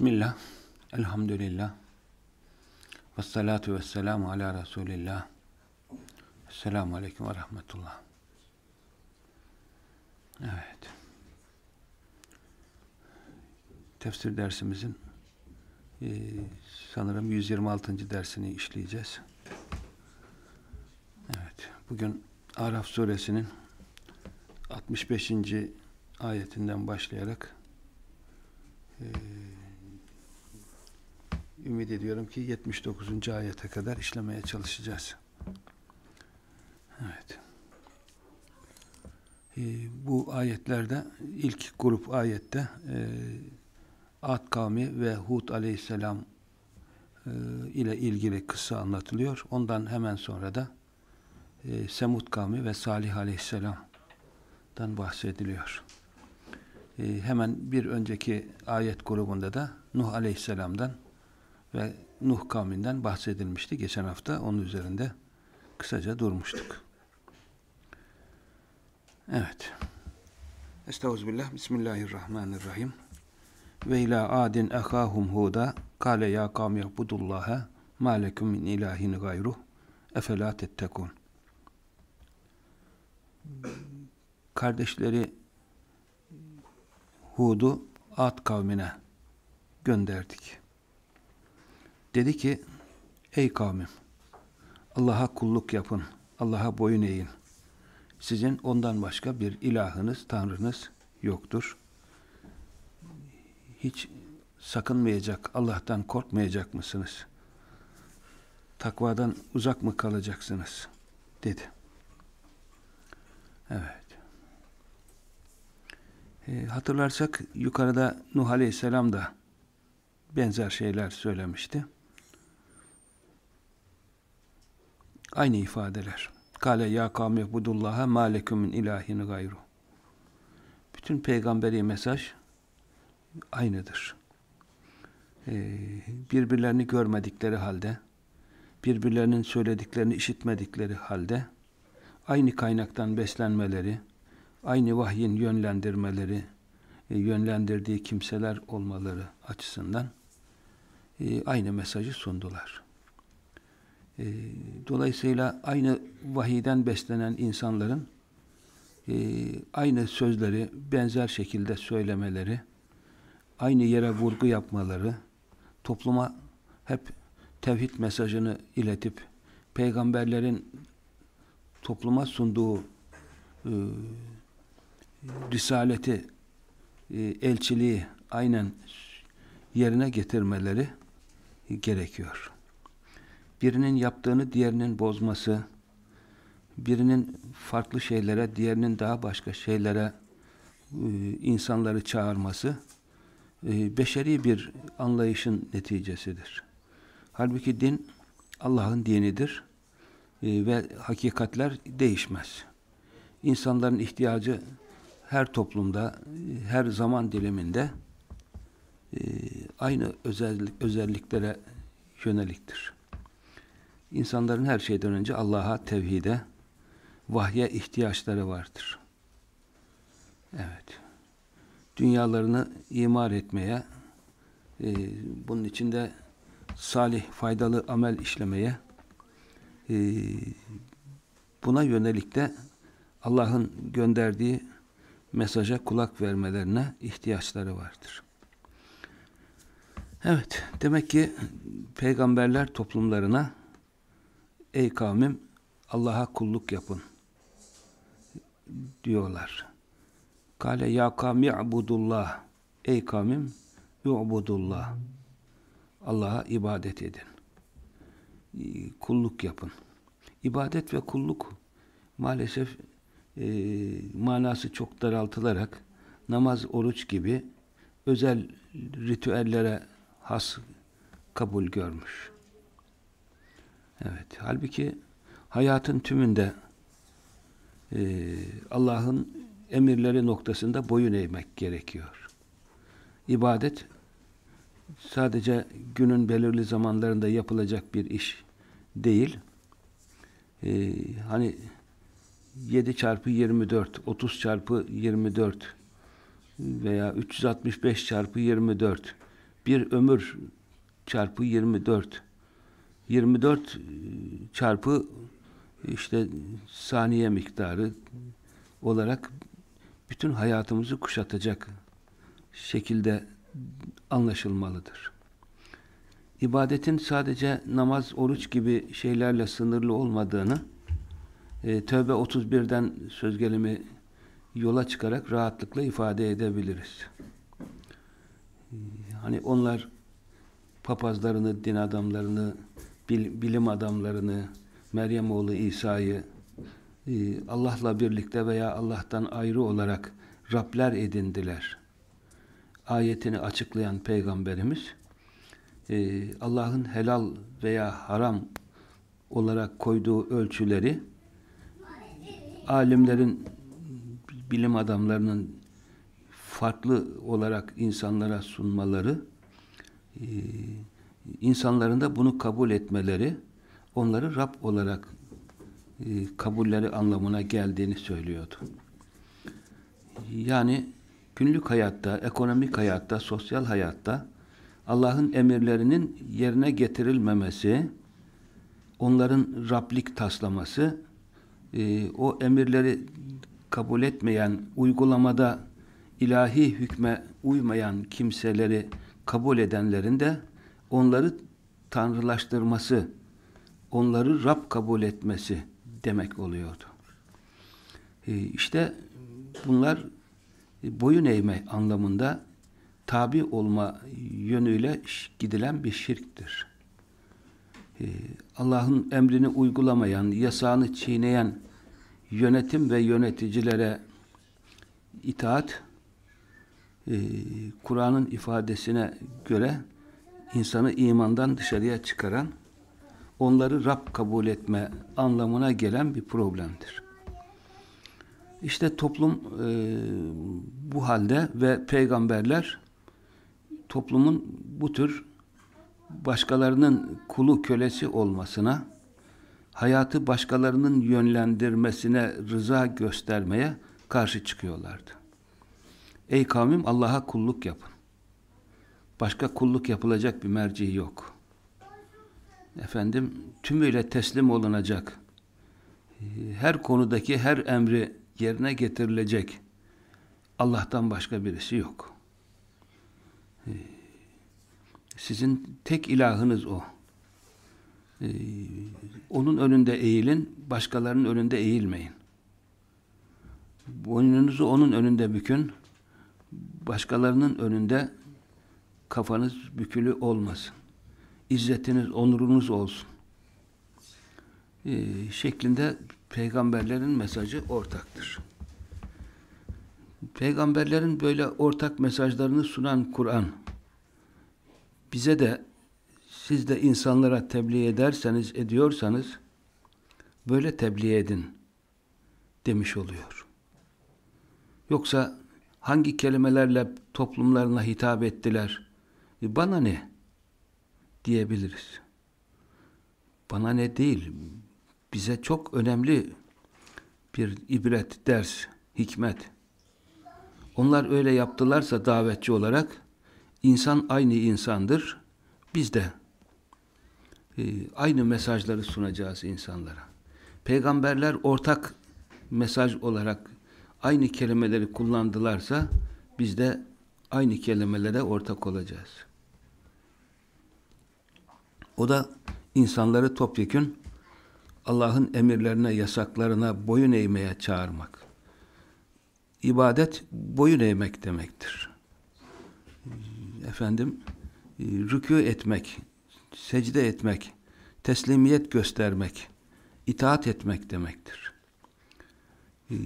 Bismillah, elhamdülillah, ve salatu ve selamu ala Resulillah. Esselamu Aleyküm ve Rahmetullah. Evet. Tefsir dersimizin e, sanırım 126. dersini işleyeceğiz. Evet. Bugün Araf suresinin 65. ayetinden başlayarak e, ümit ediyorum ki 79. ayete kadar işlemeye çalışacağız. Evet. E, bu ayetlerde ilk grup ayette e, Ad kavmi ve Hud aleyhisselam e, ile ilgili kısa anlatılıyor. Ondan hemen sonra da e, Semud kavmi ve Salih aleyhisselamdan bahsediliyor. E, hemen bir önceki ayet grubunda da Nuh aleyhisselamdan ve Nuh kavminden bahsedilmişti. Geçen hafta onun üzerinde kısaca durmuştuk. Evet. Estağfirullah. Bismillahirrahmanirrahim. Ve ila adin ehahum huda kale ya kavmi ibudullaha ma lekum min ilahin gayruh efela tettekun. Kardeşleri Hud'u Ad kavmine gönderdik. Dedi ki ey kavmim Allah'a kulluk yapın. Allah'a boyun eğin. Sizin ondan başka bir ilahınız, tanrınız yoktur. Hiç sakınmayacak, Allah'tan korkmayacak mısınız? Takvadan uzak mı kalacaksınız? dedi. Evet. E, hatırlarsak yukarıda Nuh Aleyhisselam da benzer şeyler söylemişti. Aynı ifadeler. Kale ya kavmi budullaha ma lekum min ilahin gayru. Bütün peygamberi mesaj aynıdır. Ee, birbirlerini görmedikleri halde, birbirlerinin söylediklerini işitmedikleri halde, aynı kaynaktan beslenmeleri, aynı vahyin yönlendirmeleri, e, yönlendirdiği kimseler olmaları açısından e, aynı mesajı sundular. E, dolayısıyla aynı vahiden beslenen insanların aynı sözleri benzer şekilde söylemeleri, aynı yere vurgu yapmaları, topluma hep tevhid mesajını iletip peygamberlerin topluma sunduğu risaleti, e, elçiliği aynen yerine getirmeleri gerekiyor. Birinin yaptığını diğerinin bozması, birinin farklı şeylere, diğerinin daha başka şeylere e, insanları çağırması e, beşeri bir anlayışın neticesidir. Halbuki din Allah'ın dinidir ve hakikatler değişmez. İnsanların ihtiyacı her toplumda, her zaman diliminde e, aynı özellik, özelliklere yöneliktir. İnsanların her şeyden önce Allah'a, tevhide, vahye ihtiyaçları vardır. Evet. Dünyalarını imar etmeye, e, bunun içinde salih, faydalı amel işlemeye, e, buna yönelik de Allah'ın gönderdiği mesaja kulak vermelerine ihtiyaçları vardır. Evet, demek ki peygamberler toplumlarına ey kavmim Allah'a kulluk yapın diyorlar. Kale ya kavmi ibudullah ey kavmim yu'budullah Allah'a ibadet edin. Kulluk yapın. İbadet ve kulluk maalesef e, manası çok daraltılarak namaz, oruç gibi özel ritüellere has kabul görmüş. Evet. Halbuki hayatın tümünde e, Allah'ın emirleri noktasında boyun eğmek gerekiyor. İbadet sadece günün belirli zamanlarında yapılacak bir iş değil. E, hani 7 çarpı 24, 30 çarpı 24 veya 365 çarpı 24 bir ömür çarpı 24 24 e, çarpı işte saniye miktarı olarak bütün hayatımızı kuşatacak şekilde anlaşılmalıdır. İbadetin sadece namaz, oruç gibi şeylerle sınırlı olmadığını e, Tövbe 31'den söz gelimi yola çıkarak rahatlıkla ifade edebiliriz. E, hani onlar papazlarını, din adamlarını, bilim adamlarını, Meryem oğlu İsa'yı e, Allah'la birlikte veya Allah'tan ayrı olarak Rabler edindiler. Ayetini açıklayan Peygamberimiz e, Allah'ın helal veya haram olarak koyduğu ölçüleri alimlerin, bilim adamlarının farklı olarak insanlara sunmaları, e, insanların da bunu kabul etmeleri, onları Rab olarak e, kabulleri anlamına geldiğini söylüyordu. Yani günlük hayatta, ekonomik hayatta, sosyal hayatta Allah'ın emirlerinin yerine getirilmemesi, onların Rablik taslaması, e, o emirleri kabul etmeyen, uygulamada ilahi hükme uymayan kimseleri kabul edenlerin de onları tanrılaştırması, onları Rab kabul etmesi demek oluyordu. E, işte bunlar boyun eğme anlamında tabi olma yönüyle gidilen bir şirktir. Ee, Allah'ın emrini uygulamayan, yasağını çiğneyen yönetim ve yöneticilere itaat e, Kur'an'ın ifadesine göre insanı imandan dışarıya çıkaran onları Rab kabul etme anlamına gelen bir problemdir. İşte toplum e, bu halde ve peygamberler toplumun bu tür başkalarının kulu kölesi olmasına, hayatı başkalarının yönlendirmesine rıza göstermeye karşı çıkıyorlardı. Ey kavmim Allah'a kulluk yapın. Başka kulluk yapılacak bir merci yok. Efendim tümüyle teslim olunacak. Her konudaki her emri yerine getirilecek. Allah'tan başka birisi yok. Sizin tek ilahınız o. Onun önünde eğilin, başkalarının önünde eğilmeyin. Boynunuzu onun önünde bükün, başkalarının önünde kafanız bükülü olmasın. İzzetiniz, onurunuz olsun. Ee, şeklinde peygamberlerin mesajı ortaktır. Peygamberlerin böyle ortak mesajlarını sunan Kur'an bize de siz de insanlara tebliğ ederseniz, ediyorsanız böyle tebliğ edin demiş oluyor. Yoksa hangi kelimelerle toplumlarına hitap ettiler? E bana ne? diyebiliriz. Bana ne değil. Bize çok önemli bir ibret, ders, hikmet. Onlar öyle yaptılarsa davetçi olarak İnsan aynı insandır. Biz de e, aynı mesajları sunacağız insanlara. Peygamberler ortak mesaj olarak aynı kelimeleri kullandılarsa biz de aynı kelimelere ortak olacağız. O da insanları topyekün Allah'ın emirlerine, yasaklarına boyun eğmeye çağırmak. İbadet boyun eğmek demektir efendim e, rükû etmek, secde etmek, teslimiyet göstermek, itaat etmek demektir. E,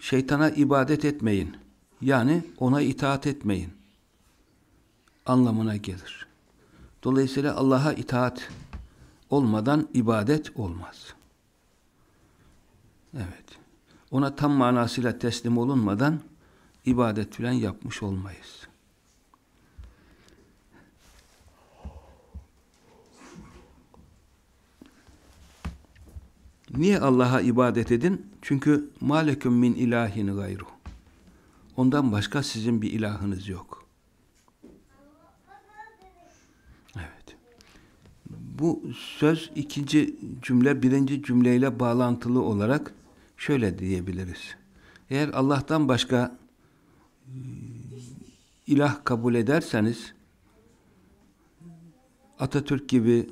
şeytana ibadet etmeyin. Yani ona itaat etmeyin. Anlamına gelir. Dolayısıyla Allah'a itaat olmadan ibadet olmaz. Evet. Ona tam manasıyla teslim olunmadan ibadet filan yapmış olmayız. Niye Allah'a ibadet edin? Çünkü maleküm min ilahin gayru. Ondan başka sizin bir ilahınız yok. Evet. Bu söz ikinci cümle birinci cümleyle bağlantılı olarak şöyle diyebiliriz. Eğer Allah'tan başka e, ilah kabul ederseniz Atatürk gibi,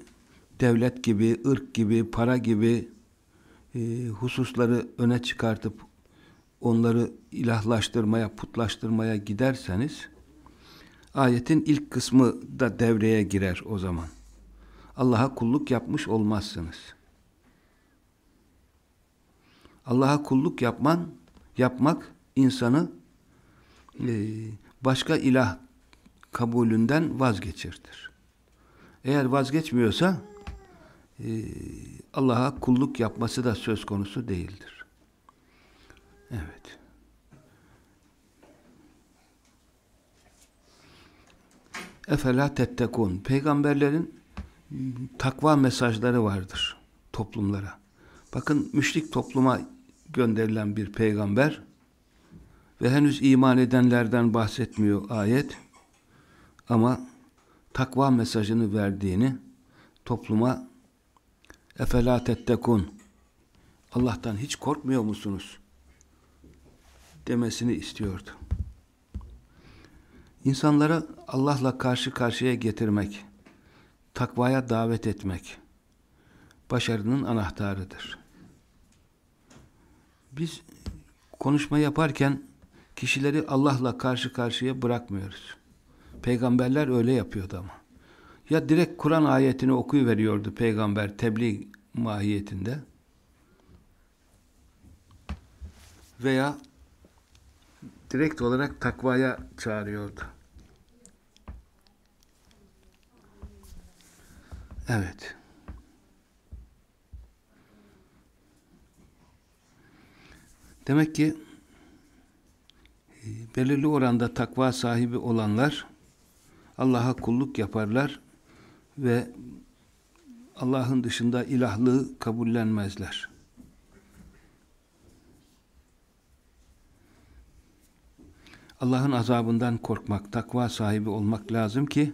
devlet gibi, ırk gibi, para gibi e, hususları öne çıkartıp onları ilahlaştırmaya, putlaştırmaya giderseniz ayetin ilk kısmı da devreye girer o zaman. Allah'a kulluk yapmış olmazsınız. Allah'a kulluk yapman, yapmak insanı e, başka ilah kabulünden vazgeçirtir. Eğer vazgeçmiyorsa e, Allah'a kulluk yapması da söz konusu değildir. Evet. Efela tettekun. Peygamberlerin takva mesajları vardır toplumlara. Bakın müşrik topluma gönderilen bir peygamber ve henüz iman edenlerden bahsetmiyor ayet ama takva mesajını verdiğini topluma efela tettekun Allah'tan hiç korkmuyor musunuz? demesini istiyordu. İnsanları Allah'la karşı karşıya getirmek, takvaya davet etmek başarının anahtarıdır. Biz konuşma yaparken kişileri Allah'la karşı karşıya bırakmıyoruz. Peygamberler öyle yapıyordu ama. Ya direkt Kur'an ayetini okuyuveriyordu peygamber tebliğ mahiyetinde veya direkt olarak takvaya çağırıyordu. Evet. Demek ki e, belirli oranda takva sahibi olanlar Allah'a kulluk yaparlar ve Allah'ın dışında ilahlığı kabullenmezler. Allah'ın azabından korkmak, takva sahibi olmak lazım ki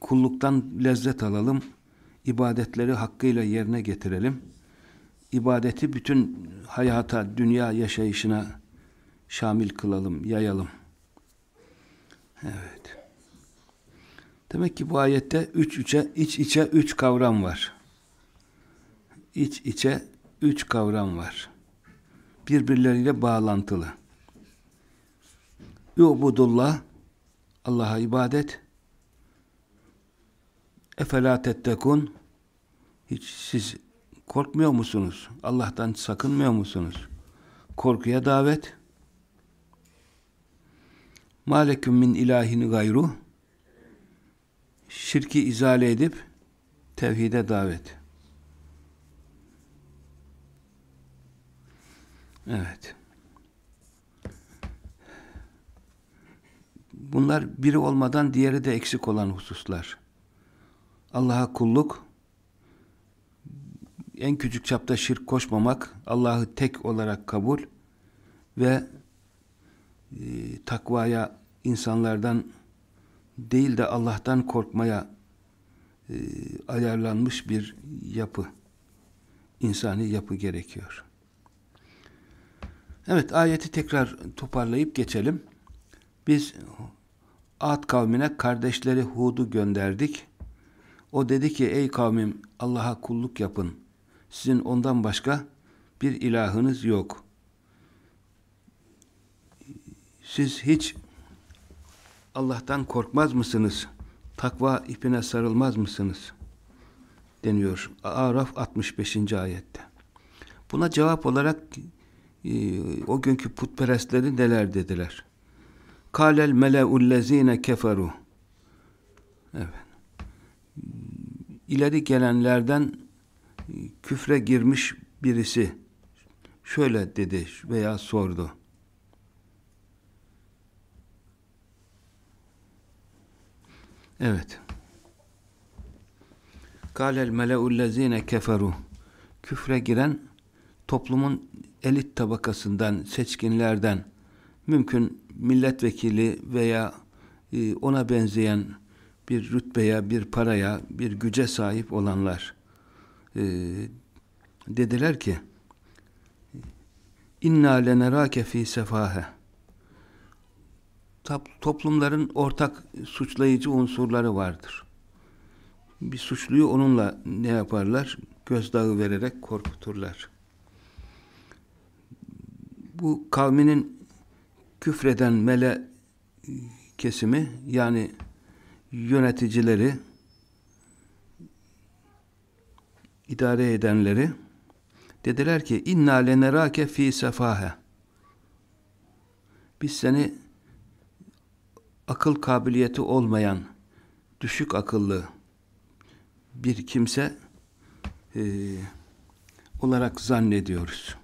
kulluktan lezzet alalım, ibadetleri hakkıyla yerine getirelim. İbadeti bütün hayata, dünya yaşayışına şamil kılalım, yayalım. Evet. Demek ki bu ayette üç içe, iç içe üç kavram var. İç içe üç kavram var. Birbirleriyle bağlantılı. Yu'budullah Allah'a ibadet Efela tettekun Hiç siz korkmuyor musunuz? Allah'tan sakınmıyor musunuz? Korkuya davet Maleküm min ilahini gayru Şirki izale edip tevhide davet. Evet. Bunlar biri olmadan diğeri de eksik olan hususlar. Allah'a kulluk, en küçük çapta şirk koşmamak, Allah'ı tek olarak kabul ve e, takvaya insanlardan değil de Allah'tan korkmaya e, ayarlanmış bir yapı, insani yapı gerekiyor. Evet, ayeti tekrar toparlayıp geçelim. Biz Ad kavmine kardeşleri Hud'u gönderdik. O dedi ki ey kavmim Allah'a kulluk yapın. Sizin ondan başka bir ilahınız yok. Siz hiç Allah'tan korkmaz mısınız? Takva ipine sarılmaz mısınız? deniyor. Araf 65. ayette. Buna cevap olarak e, o günkü putperestleri neler dediler? Kalel meleullezine keferu. Evet. İleri gelenlerden küfre girmiş birisi şöyle dedi veya sordu. Evet. Kâlel meleullezîne keferu Küfre giren toplumun elit tabakasından, seçkinlerden mümkün milletvekili veya e, ona benzeyen bir rütbeye, bir paraya, bir güce sahip olanlar e, dediler ki inna lenerake fi sefahe toplumların ortak suçlayıcı unsurları vardır. Bir suçluyu onunla ne yaparlar? Gözdağı vererek korkuturlar. Bu kavminin küfreden mele kesimi yani yöneticileri idare edenleri dediler ki inna lenerake fi sefahe biz seni akıl kabiliyeti olmayan düşük akıllı bir kimse e, olarak zannediyoruz.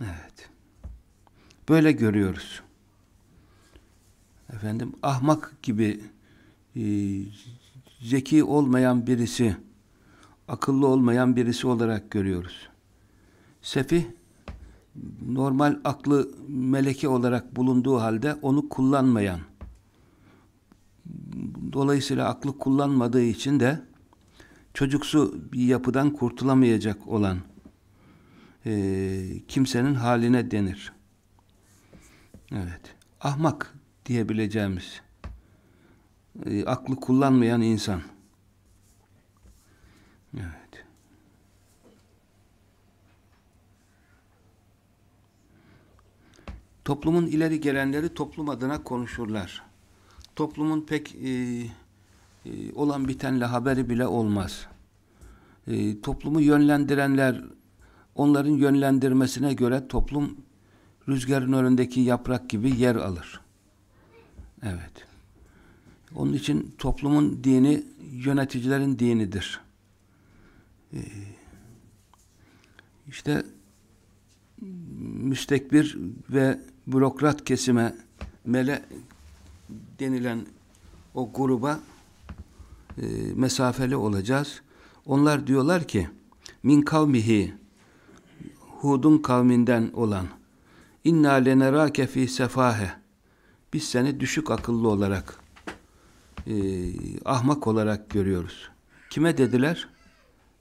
Evet. Böyle görüyoruz. Efendim ahmak gibi e, zeki olmayan birisi, akıllı olmayan birisi olarak görüyoruz. Sefih normal aklı meleki olarak bulunduğu halde onu kullanmayan dolayısıyla aklı kullanmadığı için de çocuksu bir yapıdan kurtulamayacak olan e, kimsenin haline denir. Evet. Ahmak diyebileceğimiz e, aklı kullanmayan insan. Evet. Toplumun ileri gelenleri toplum adına konuşurlar. Toplumun pek e, e, olan bitenle haberi bile olmaz. E, toplumu yönlendirenler onların yönlendirmesine göre toplum rüzgarın önündeki yaprak gibi yer alır. Evet. Onun için toplumun dini yöneticilerin dinidir. Ee, işte müstekbir ve bürokrat kesime mele denilen o gruba e, mesafeli olacağız. Onlar diyorlar ki min kavmihi Hud'un kavminden olan inna lenerake fi sefahe biz seni düşük akıllı olarak e, ahmak olarak görüyoruz. Kime dediler?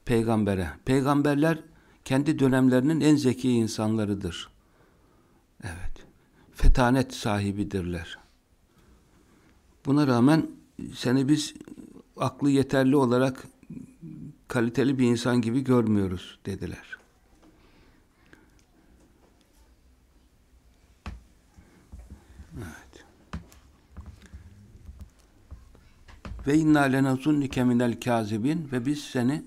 Peygambere. Peygamberler kendi dönemlerinin en zeki insanlarıdır. Evet. Fetanet sahibidirler. Buna rağmen seni biz aklı yeterli olarak kaliteli bir insan gibi görmüyoruz dediler. Ve inna lenazunnike minel kazibin ve biz seni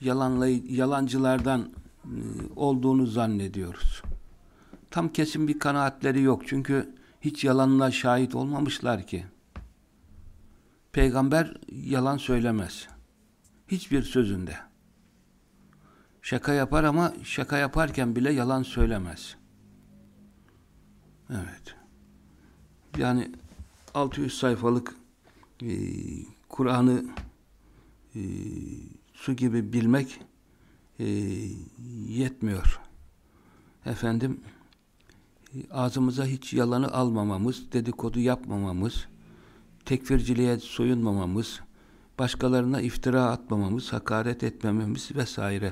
yalanlay yalancılardan e, olduğunu zannediyoruz. Tam kesin bir kanaatleri yok. Çünkü hiç yalanla şahit olmamışlar ki. Peygamber yalan söylemez. Hiçbir sözünde. Şaka yapar ama şaka yaparken bile yalan söylemez. Evet. Yani 600 sayfalık e, Kur'an'ı e, su gibi bilmek e, yetmiyor. Efendim ağzımıza hiç yalanı almamamız, dedikodu yapmamamız, tekfirciliğe soyunmamamız, başkalarına iftira atmamamız, hakaret etmememiz vesaire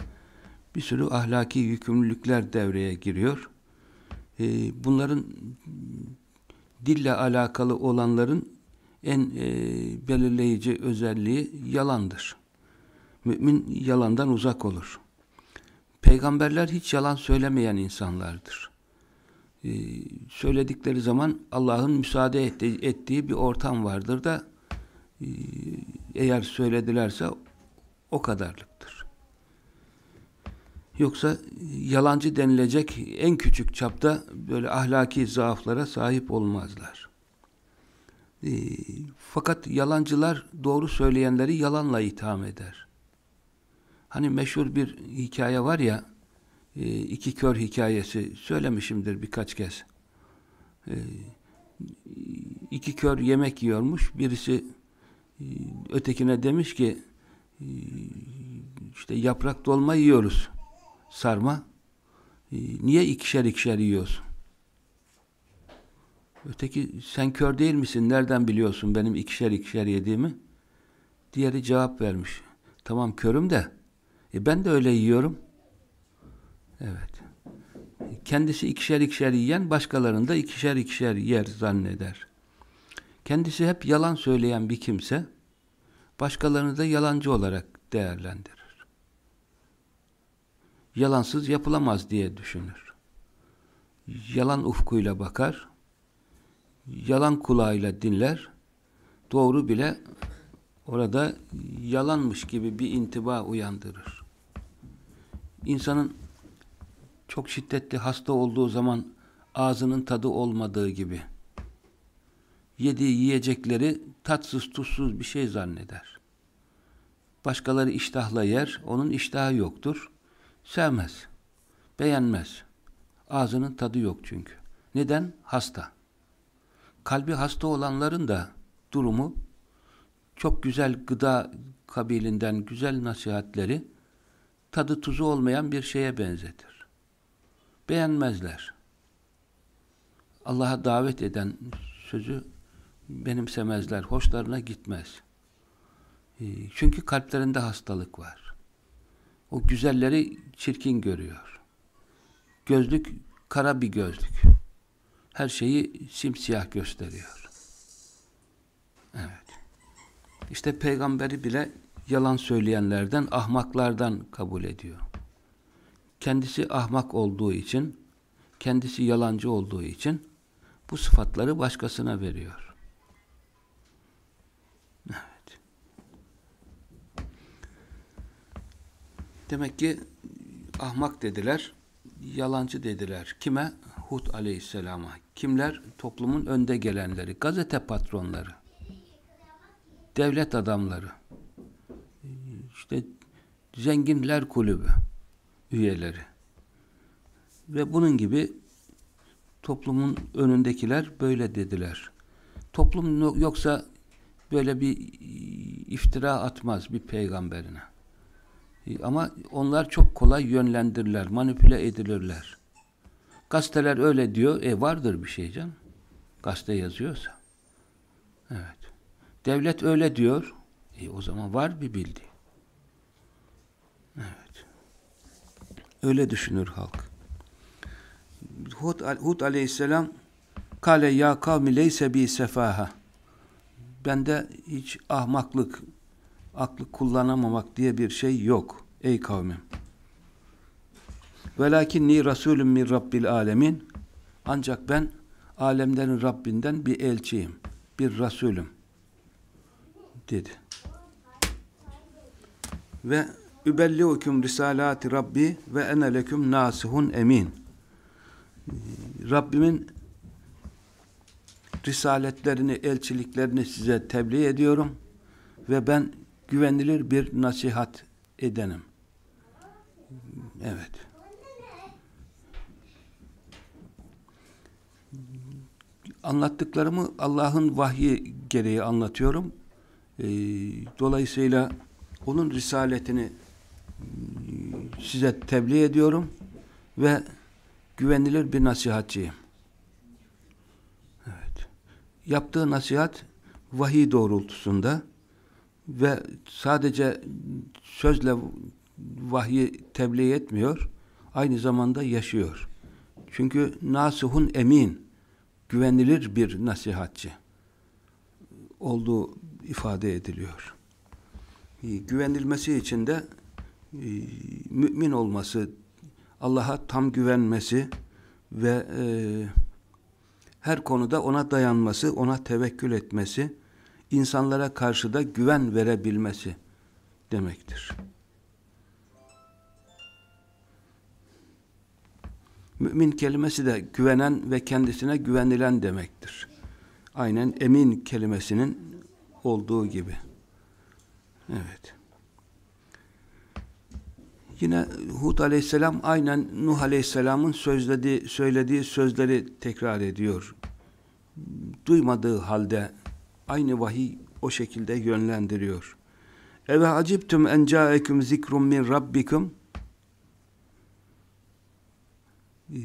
bir sürü ahlaki yükümlülükler devreye giriyor. Ee, bunların dille alakalı olanların en e, belirleyici özelliği yalandır. Mümin yalandan uzak olur. Peygamberler hiç yalan söylemeyen insanlardır. Ee, söyledikleri zaman Allah'ın müsaade ettiği, ettiği bir ortam vardır da e, eğer söyledilerse o kadarlıktır. Yoksa yalancı denilecek en küçük çapta böyle ahlaki zaaflara sahip olmazlar. E, fakat yalancılar doğru söyleyenleri yalanla itham eder. Hani meşhur bir hikaye var ya, e, iki kör hikayesi söylemişimdir birkaç kez. E, iki kör yemek yiyormuş. Birisi e, ötekine demiş ki e, işte yaprak dolma yiyoruz. Sarma. E, niye ikişer ikişer yiyorsun? Öteki sen kör değil misin? Nereden biliyorsun benim ikişer ikişer yediğimi? Diğeri cevap vermiş. Tamam körüm de e ben de öyle yiyorum. Evet. Kendisi ikişer ikişer yiyen başkalarını da ikişer ikişer yer zanneder. Kendisi hep yalan söyleyen bir kimse başkalarını da yalancı olarak değerlendirir. Yalansız yapılamaz diye düşünür. Yalan ufkuyla bakar, yalan kulağıyla dinler, doğru bile orada yalanmış gibi bir intiba uyandırır. İnsanın çok şiddetli hasta olduğu zaman ağzının tadı olmadığı gibi yediği yiyecekleri tatsız tuzsuz bir şey zanneder. Başkaları iştahla yer, onun iştahı yoktur. Sevmez, beğenmez. Ağzının tadı yok çünkü. Neden? Hasta. Kalbi hasta olanların da durumu çok güzel gıda kabilinden güzel nasihatleri tadı tuzu olmayan bir şeye benzetir. Beğenmezler. Allah'a davet eden sözü benimsemezler, hoşlarına gitmez. Ee, çünkü kalplerinde hastalık var. O güzelleri çirkin görüyor. Gözlük kara bir gözlük. Her şeyi simsiyah gösteriyor. Evet. İşte peygamberi bile yalan söyleyenlerden, ahmaklardan kabul ediyor. Kendisi ahmak olduğu için, kendisi yalancı olduğu için bu sıfatları başkasına veriyor. Evet. Demek ki ahmak dediler, yalancı dediler. Kime? Hud aleyhisselama. Kimler? Toplumun önde gelenleri, gazete patronları, devlet adamları, işte zenginler kulübü üyeleri ve bunun gibi toplumun önündekiler böyle dediler. Toplum yoksa böyle bir iftira atmaz bir peygamberine. Ama onlar çok kolay yönlendirirler, manipüle edilirler. Gazeteler öyle diyor, e vardır bir şey canım. Gazete yazıyorsa. Evet. Devlet öyle diyor, e o zaman var bir bildi. Evet. Öyle düşünür halk. Hud, Hud aleyhisselam kale ya kavmi leyse bi sefaha bende hiç ahmaklık aklı kullanamamak diye bir şey yok ey kavmim velakinni rasulüm min rabbil alemin ancak ben alemlerin Rabbinden bir elçiyim bir rasulüm dedi ve übelliukum risalati rabbi ve ene leküm nasihun emin Rabbimin risaletlerini, elçiliklerini size tebliğ ediyorum ve ben güvenilir bir nasihat edenim. Evet. Anlattıklarımı Allah'ın vahyi gereği anlatıyorum. Ee, dolayısıyla onun risaletini size tebliğ ediyorum ve güvenilir bir nasihatçıyım. Evet. Yaptığı nasihat vahiy doğrultusunda ve sadece sözle vahyi tebliğ etmiyor, aynı zamanda yaşıyor. Çünkü nasuhun emin, güvenilir bir nasihatçı olduğu ifade ediliyor. Güvenilmesi için de e, mümin olması Allah'a tam güvenmesi ve e, her konuda ona dayanması, ona tevekkül etmesi, insanlara karşı da güven verebilmesi demektir. Mümin kelimesi de güvenen ve kendisine güvenilen demektir. Aynen emin kelimesinin olduğu gibi. Evet. Yine Hud aleyhisselam aynen Nuh aleyhisselamın sözlediği, söylediği sözleri tekrar ediyor. Duymadığı halde aynı vahiy o şekilde yönlendiriyor. Eve aciptum en caekum zikrun min rabbikum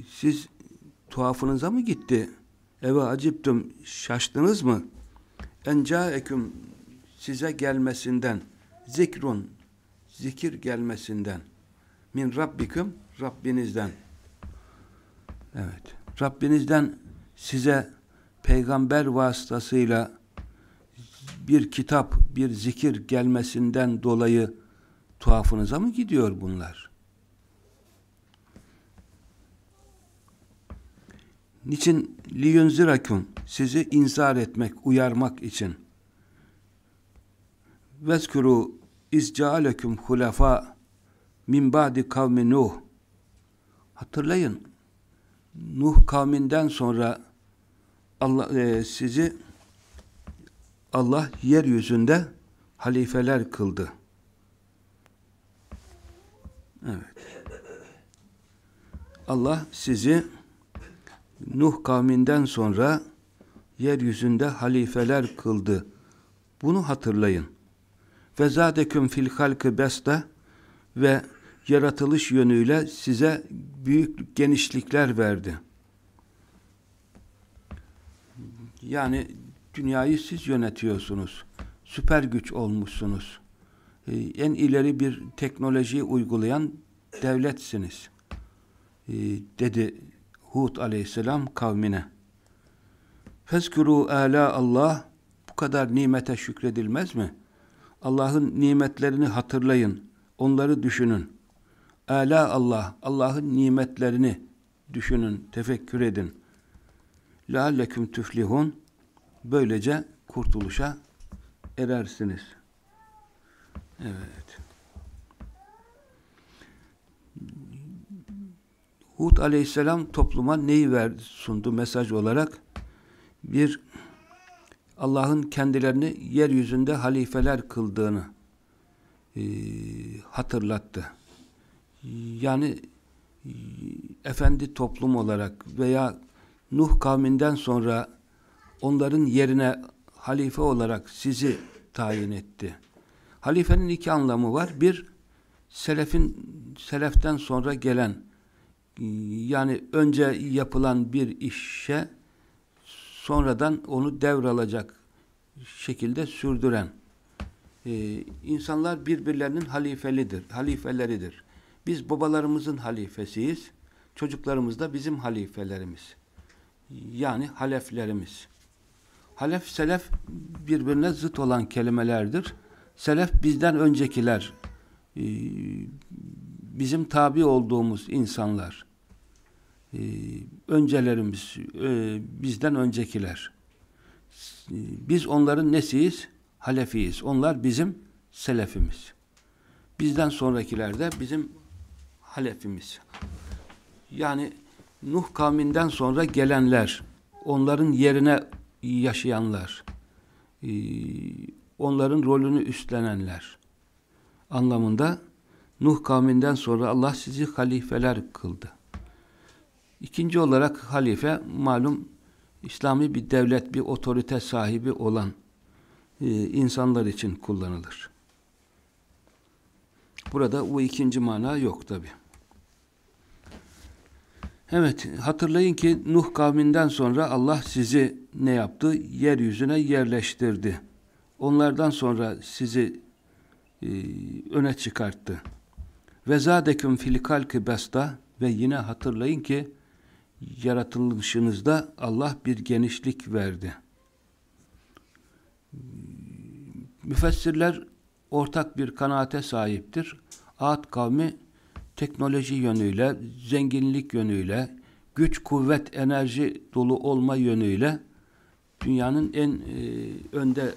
Siz tuhafınıza mı gitti? Eve aciptum şaştınız mı? Encaeküm size gelmesinden zikrun zikir gelmesinden min Rabbiküm Rabbinizden evet Rabbinizden size peygamber vasıtasıyla bir kitap, bir zikir gelmesinden dolayı tuhafınıza mı gidiyor bunlar? Niçin liyunzirakum sizi inzar etmek, uyarmak için. Vezkuru izcaalekum hulafa min ba'di kavmi Nuh. Hatırlayın. Nuh kavminden sonra Allah e, sizi Allah yeryüzünde halifeler kıldı. Evet. Allah sizi Nuh kavminden sonra yeryüzünde halifeler kıldı. Bunu hatırlayın. Ve zadeküm fil halkı besta ve yaratılış yönüyle size büyük genişlikler verdi. Yani dünyayı siz yönetiyorsunuz. Süper güç olmuşsunuz. Ee, en ileri bir teknolojiyi uygulayan devletsiniz. Ee, dedi Hud aleyhisselam kavmine. Fezkuru ala Allah bu kadar nimete şükredilmez mi? Allah'ın nimetlerini hatırlayın. Onları düşünün. Ala Allah, Allah'ın nimetlerini düşünün, tefekkür edin. Lealleküm tüflihun böylece kurtuluşa erersiniz. Evet. Hud aleyhisselam topluma neyi verdi, sundu mesaj olarak? Bir, Allah'ın kendilerini yeryüzünde halifeler kıldığını e, hatırlattı. Yani e, efendi toplum olarak veya Nuh kavminden sonra onların yerine halife olarak sizi tayin etti. Halifenin iki anlamı var. Bir, selefin seleften sonra gelen yani önce yapılan bir işe sonradan onu devralacak şekilde sürdüren ee, insanlar birbirlerinin halifelidir, halifeleridir. Biz babalarımızın halifesiyiz. Çocuklarımız da bizim halifelerimiz. Yani haleflerimiz. Halef, selef birbirine zıt olan kelimelerdir. Selef bizden öncekiler. Ee, bizim tabi olduğumuz insanlar. Ee, öncelerimiz, e, bizden öncekiler. Biz onların nesiyiz? Halefiyiz. Onlar bizim selefimiz. Bizden sonrakiler de bizim halefimiz. Yani Nuh kavminden sonra gelenler, onların yerine yaşayanlar, e, onların rolünü üstlenenler anlamında Nuh kavminden sonra Allah sizi halifeler kıldı. İkinci olarak halife malum İslami bir devlet, bir otorite sahibi olan e, insanlar için kullanılır. Burada bu ikinci mana yok tabi. Evet, hatırlayın ki Nuh kavminden sonra Allah sizi ne yaptı? Yeryüzüne yerleştirdi. Onlardan sonra sizi e, öne çıkarttı. Ve zadeküm fil kalki besta ve yine hatırlayın ki yaratılışınızda Allah bir genişlik verdi. Müfessirler ortak bir kanaate sahiptir. Ad kavmi teknoloji yönüyle, zenginlik yönüyle, güç, kuvvet, enerji dolu olma yönüyle dünyanın en e, önde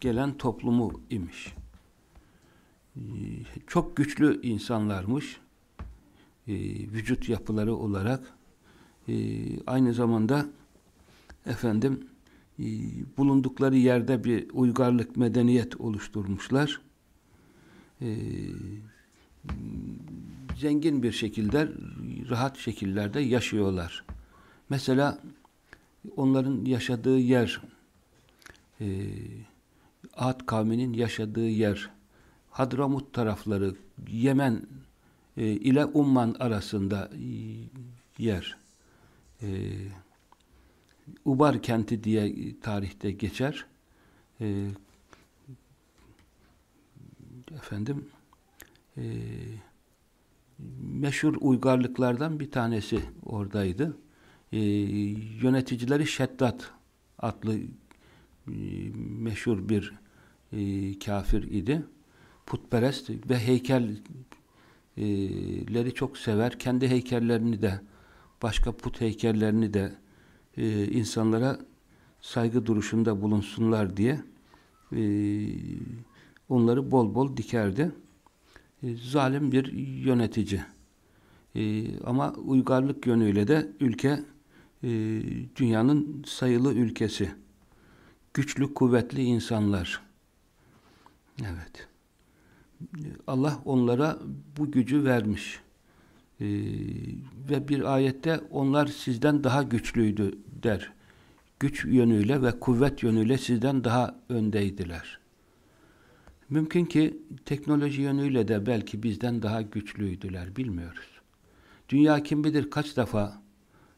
gelen toplumu imiş. E, çok güçlü insanlarmış. E, vücut yapıları olarak e, aynı zamanda efendim e, bulundukları yerde bir uygarlık, medeniyet oluşturmuşlar. Zengin bir şekilde, rahat şekillerde yaşıyorlar. Mesela onların yaşadığı yer, e, Ad kavminin yaşadığı yer, Hadramut tarafları, Yemen e, ile Umman arasında yer. E, Ubar kenti diye tarihte geçer. E, efendim e, meşhur uygarlıklardan bir tanesi oradaydı. E, yöneticileri Şeddat adlı e, meşhur bir e, kafir idi. Putperest ve heykelleri çok sever. Kendi heykellerini de başka put heykellerini de e, insanlara saygı duruşunda bulunsunlar diye e, onları bol bol dikerdi. E, zalim bir yönetici. Ama uygarlık yönüyle de ülke dünyanın sayılı ülkesi. Güçlü, kuvvetli insanlar. Evet. Allah onlara bu gücü vermiş. Ee, ve bir ayette onlar sizden daha güçlüydü der. Güç yönüyle ve kuvvet yönüyle sizden daha öndeydiler. Mümkün ki teknoloji yönüyle de belki bizden daha güçlüydüler, bilmiyoruz. Dünya kim bilir kaç defa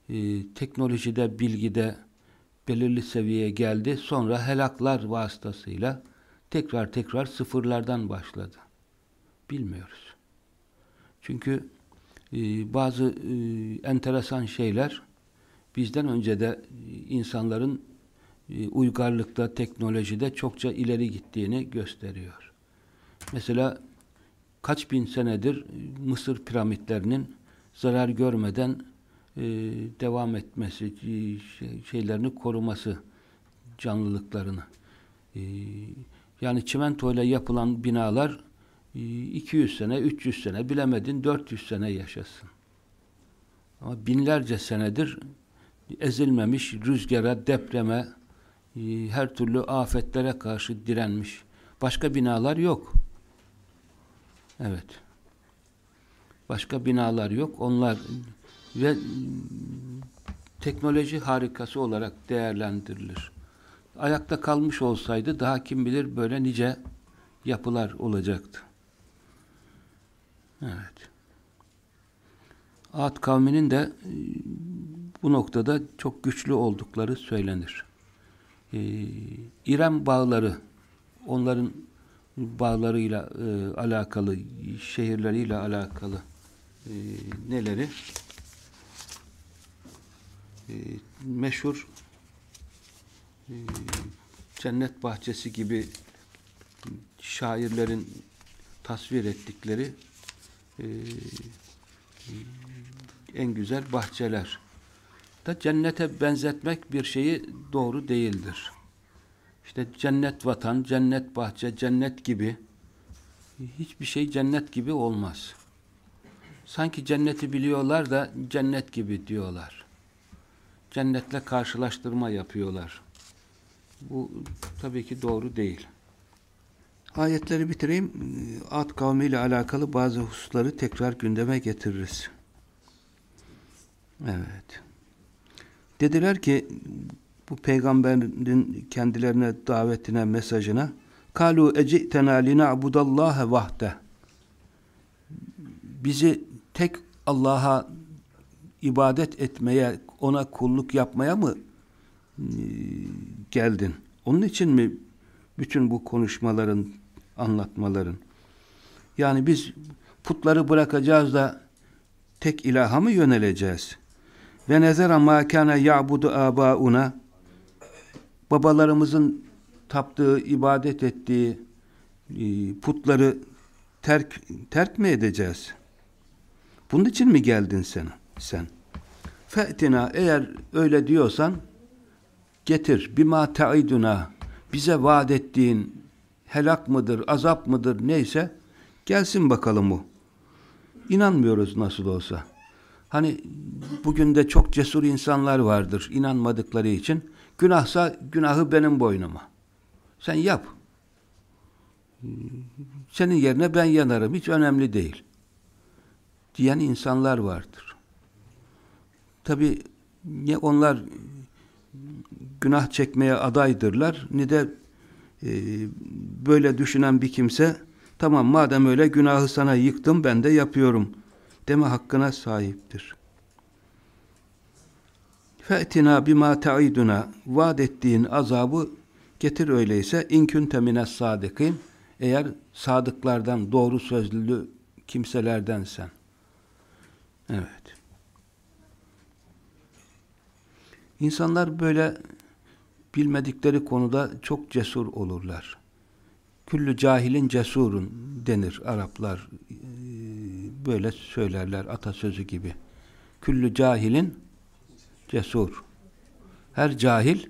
e, teknolojide, bilgide belirli seviyeye geldi. Sonra helaklar vasıtasıyla tekrar tekrar sıfırlardan başladı. Bilmiyoruz. Çünkü e, bazı e, enteresan şeyler bizden önce de insanların e, uygarlıkta, teknolojide çokça ileri gittiğini gösteriyor. Mesela kaç bin senedir Mısır piramitlerinin zarar görmeden e, devam etmesi, e, şeylerini koruması, canlılıklarını. E, yani çimento ile yapılan binalar 200 sene, 300 sene, bilemedin 400 sene yaşasın. Ama binlerce senedir ezilmemiş, rüzgara, depreme, her türlü afetlere karşı direnmiş. Başka binalar yok. Evet. Başka binalar yok. Onlar ve teknoloji harikası olarak değerlendirilir. Ayakta kalmış olsaydı daha kim bilir böyle nice yapılar olacaktı. Evet. Ad kavminin de e, bu noktada çok güçlü oldukları söylenir. Ee, İrem bağları, onların bağlarıyla e, alakalı, şehirleriyle alakalı e, neleri? E, meşhur e, cennet bahçesi gibi şairlerin tasvir ettikleri e, en güzel bahçeler. Da cennete benzetmek bir şeyi doğru değildir. İşte cennet vatan, cennet bahçe, cennet gibi hiçbir şey cennet gibi olmaz. Sanki cenneti biliyorlar da cennet gibi diyorlar. Cennetle karşılaştırma yapıyorlar. Bu tabii ki doğru değil. Ayetleri bitireyim. Ad kavmiyle alakalı bazı hususları tekrar gündeme getiririz. Evet. Dediler ki bu peygamberin kendilerine davetine, mesajına kalu ecitena lina'budallaha vahde bizi tek Allah'a ibadet etmeye, ona kulluk yapmaya mı e, geldin? Onun için mi bütün bu konuşmaların, anlatmaların? Yani biz putları bırakacağız da tek ilaha mı yöneleceğiz? Ve nezera ma kana ya'budu abauna babalarımızın taptığı, ibadet ettiği e, putları terk terk mi edeceğiz? Bunun için mi geldin sen? Sen. Fe'tina eğer öyle diyorsan getir bima taiduna bize vaat ettiğin helak mıdır, azap mıdır neyse gelsin bakalım bu. İnanmıyoruz nasıl olsa. Hani bugün de çok cesur insanlar vardır inanmadıkları için. Günahsa günahı benim boynuma. Sen yap. Senin yerine ben yanarım. Hiç önemli değil. Diyen insanlar vardır. Tabi ne onlar günah çekmeye adaydırlar ne de e, böyle düşünen bir kimse tamam madem öyle günahı sana yıktım ben de yapıyorum deme hakkına sahiptir. Fe'tina bima ta'iduna vaad ettiğin azabı getir öyleyse inkün temine sadıkın eğer sadıklardan doğru sözlü kimselerdensen. Evet. İnsanlar böyle bilmedikleri konuda çok cesur olurlar. Küllü cahilin cesurun denir Araplar. Ee, böyle söylerler atasözü gibi. Küllü cahilin cesur. Her cahil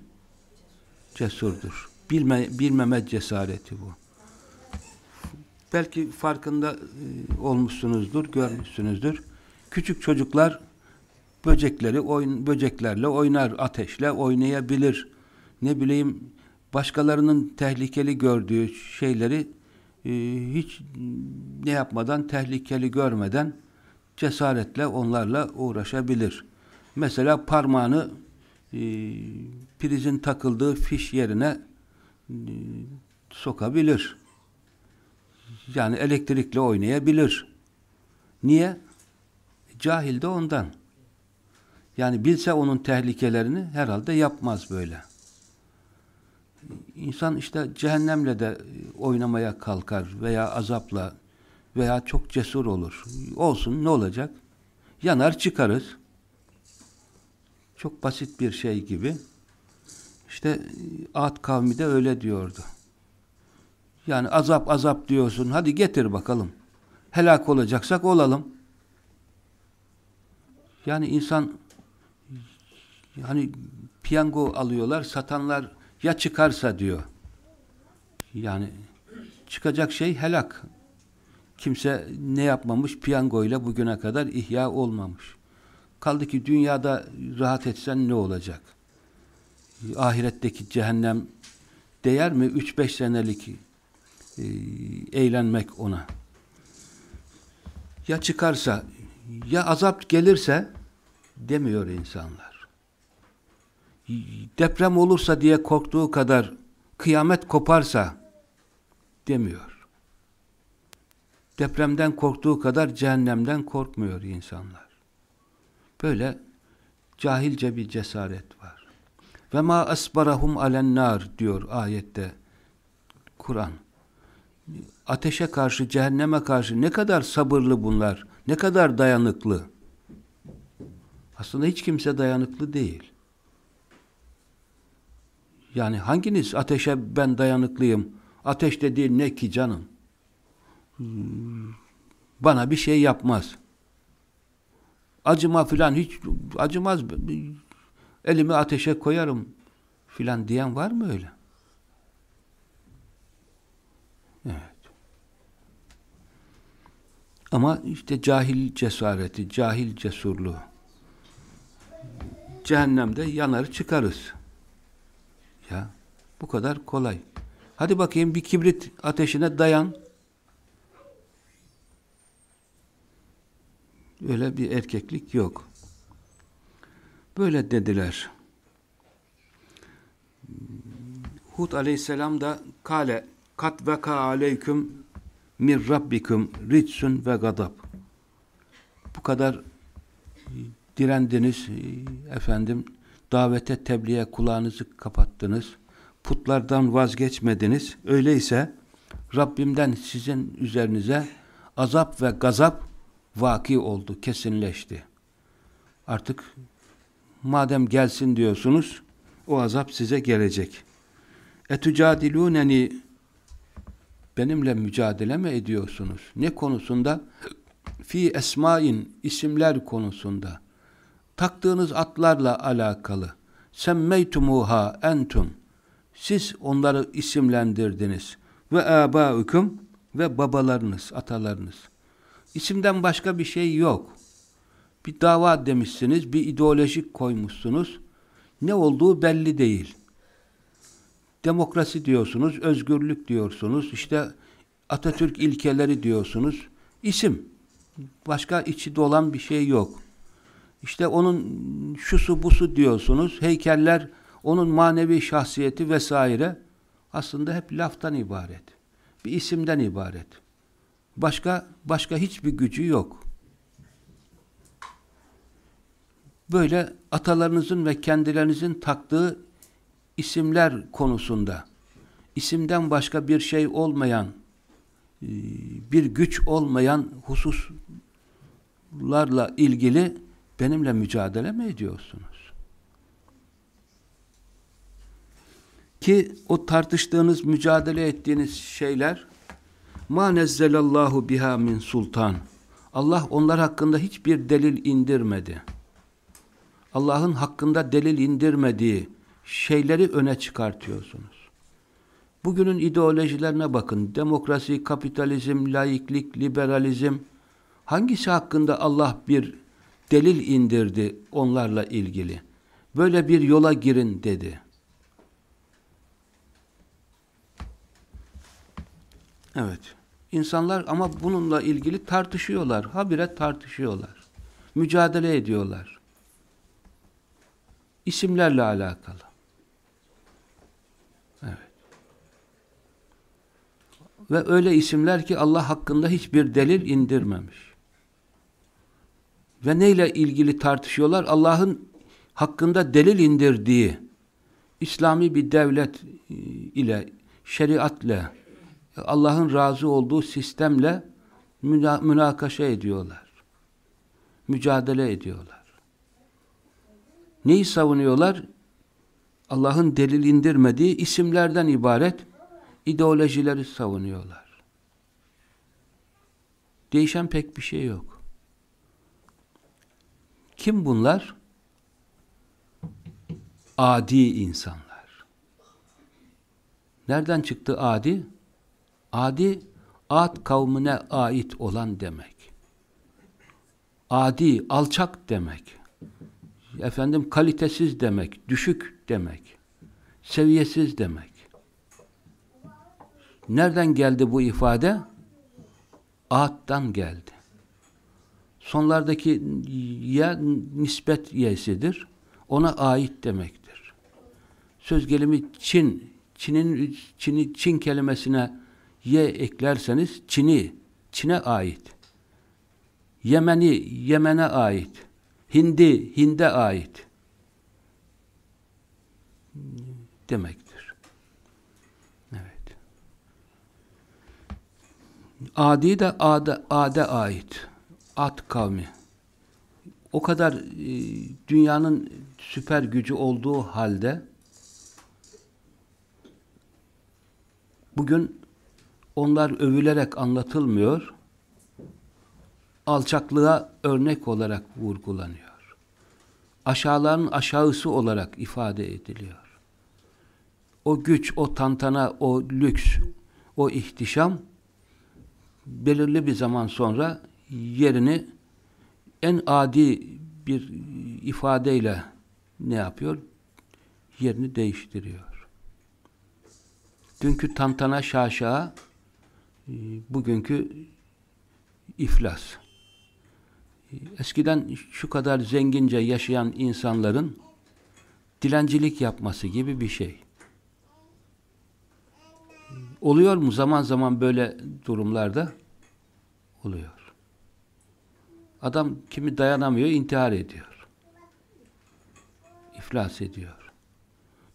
cesurdur. Bilme, bilmeme cesareti bu. Belki farkında e, olmuşsunuzdur, görmüşsünüzdür. Küçük çocuklar böcekleri oyun, böceklerle oynar, ateşle oynayabilir. Ne bileyim başkalarının tehlikeli gördüğü şeyleri e, hiç ne yapmadan, tehlikeli görmeden cesaretle onlarla uğraşabilir. Mesela parmağını e, prizin takıldığı fiş yerine e, sokabilir. Yani elektrikle oynayabilir. Niye? Cahil de ondan. Yani bilse onun tehlikelerini herhalde yapmaz böyle. İnsan işte cehennemle de oynamaya kalkar veya azapla veya çok cesur olur. Olsun ne olacak? Yanar çıkarız. Çok basit bir şey gibi. İşte Ad kavmi de öyle diyordu. Yani azap azap diyorsun. Hadi getir bakalım. Helak olacaksak olalım. Yani insan yani piyango alıyorlar, satanlar ya çıkarsa diyor. Yani çıkacak şey helak. Kimse ne yapmamış piyangoyla bugüne kadar ihya olmamış. Kaldı ki dünyada rahat etsen ne olacak? Ahiretteki cehennem değer mi 3-5 senelik e, eğlenmek ona? Ya çıkarsa ya azap gelirse demiyor insanlar. Deprem olursa diye korktuğu kadar kıyamet koparsa demiyor. Depremden korktuğu kadar cehennemden korkmuyor insanlar. Böyle cahilce bir cesaret var. Ve ma asbarahum alennar diyor ayette Kur'an. Ateşe karşı, cehenneme karşı ne kadar sabırlı bunlar, ne kadar dayanıklı. Aslında hiç kimse dayanıklı değil. Yani hanginiz ateşe ben dayanıklıyım? Ateş dediğin ne ki canım? Bana bir şey yapmaz. Acıma filan hiç acımaz. Elimi ateşe koyarım filan diyen var mı öyle? Evet. Ama işte cahil cesareti, cahil cesurluğu. Cehennemde yanar çıkarız. Ya bu kadar kolay. Hadi bakayım bir kibrit ateşine dayan. Öyle bir erkeklik yok. Böyle dediler. Hud aleyhisselam da kale kat veka aleyküm min rabbikum ritsun ve gadab. Bu kadar direndiniz efendim davete tebliğe kulağınızı kapattınız putlardan vazgeçmediniz öyleyse Rabbimden sizin üzerinize azap ve gazap vaki oldu, kesinleşti. Artık madem gelsin diyorsunuz o azap size gelecek. Etücadilûneni benimle mücadele mi ediyorsunuz? Ne konusunda? Fi esmain isimler konusunda. Taktığınız atlarla alakalı. Semmeytumuha entum. Siz onları isimlendirdiniz. Ve âbâüküm ve babalarınız, atalarınız. İsimden başka bir şey yok. Bir dava demişsiniz, bir ideolojik koymuşsunuz. Ne olduğu belli değil. Demokrasi diyorsunuz, özgürlük diyorsunuz, işte Atatürk ilkeleri diyorsunuz. İsim. Başka içi dolan bir şey yok. İşte onun şusu busu diyorsunuz. Heykeller, onun manevi şahsiyeti vesaire aslında hep laftan ibaret. Bir isimden ibaret. Başka başka hiçbir gücü yok. böyle atalarınızın ve kendilerinizin taktığı isimler konusunda isimden başka bir şey olmayan e, bir güç olmayan hususlarla ilgili benimle mücadele mi ediyorsunuz? Ki o tartıştığınız, mücadele ettiğiniz şeyler ma nezzelallahu biha min sultan. Allah onlar hakkında hiçbir delil indirmedi. Allah'ın hakkında delil indirmediği şeyleri öne çıkartıyorsunuz. Bugünün ideolojilerine bakın. Demokrasi, kapitalizm, laiklik, liberalizm. Hangisi hakkında Allah bir delil indirdi onlarla ilgili? Böyle bir yola girin dedi. Evet. İnsanlar ama bununla ilgili tartışıyorlar. Habire tartışıyorlar. Mücadele ediyorlar. İsimlerle alakalı. Evet. Ve öyle isimler ki Allah hakkında hiçbir delil indirmemiş. Ve neyle ilgili tartışıyorlar? Allah'ın hakkında delil indirdiği İslami bir devlet e, ile, şeriatle, Allah'ın razı olduğu sistemle müna münakaşa ediyorlar. Mücadele ediyorlar. Neyi savunuyorlar? Allah'ın delil indirmediği isimlerden ibaret ideolojileri savunuyorlar. Değişen pek bir şey yok. Kim bunlar? Adi insanlar. Nereden çıktı adi? Adi, Ad kavmine ait olan demek. Adi, alçak demek. Efendim kalitesiz demek, düşük demek. Seviyesiz demek. Nereden geldi bu ifade? Ad'dan geldi. Sonlardaki ya nispet yesidir. Ona ait demektir. Söz gelimi Çin, Çin'in Çin'i Çin kelimesine ye eklerseniz Çin'i, Çin'e ait. Yemen'i, Yemen'e ait. Hindi, Hind'e ait. Demektir. Evet. Adi de Ad'e Ad ait. At kavmi. O kadar e, dünyanın süper gücü olduğu halde bugün onlar övülerek anlatılmıyor, alçaklığa örnek olarak vurgulanıyor. Aşağıların aşağısı olarak ifade ediliyor. O güç, o tantana, o lüks, o ihtişam belirli bir zaman sonra yerini en adi bir ifadeyle ne yapıyor? Yerini değiştiriyor. Dünkü tantana şaşa ee, bugünkü iflas. Eskiden şu kadar zengince yaşayan insanların dilencilik yapması gibi bir şey. Oluyor mu zaman zaman böyle durumlarda? Oluyor. Adam kimi dayanamıyor, intihar ediyor. İflas ediyor.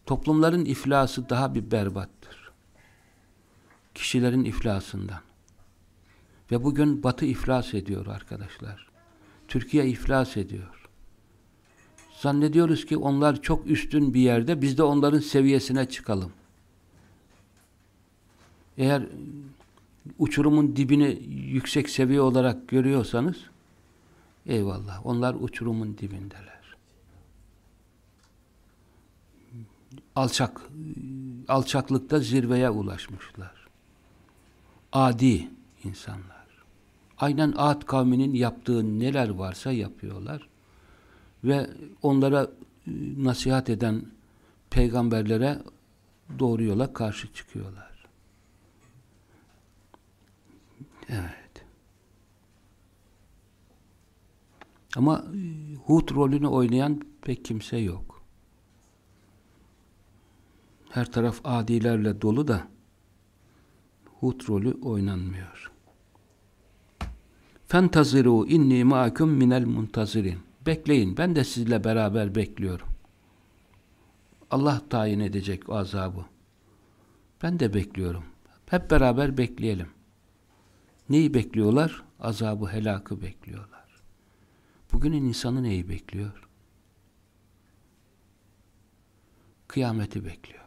Toplumların iflası daha bir berbat kişilerin iflasından. Ve bugün Batı iflas ediyor arkadaşlar. Türkiye iflas ediyor. Zannediyoruz ki onlar çok üstün bir yerde, biz de onların seviyesine çıkalım. Eğer uçurumun dibini yüksek seviye olarak görüyorsanız, eyvallah, onlar uçurumun dibindeler. Alçak, alçaklıkta zirveye ulaşmışlar adi insanlar. Aynen Ad kavminin yaptığı neler varsa yapıyorlar. Ve onlara e, nasihat eden peygamberlere doğru yola karşı çıkıyorlar. Evet. Ama e, Hud rolünü oynayan pek kimse yok. Her taraf adilerle dolu da Hud rolü oynanmıyor. Fentaziru inni ma'akum minel muntazirin. bekleyin. Ben de sizle beraber bekliyorum. Allah tayin edecek o azabı. Ben de bekliyorum. Hep beraber bekleyelim. Neyi bekliyorlar? Azabı, helakı bekliyorlar. Bugünün insanı neyi bekliyor? Kıyameti bekliyor.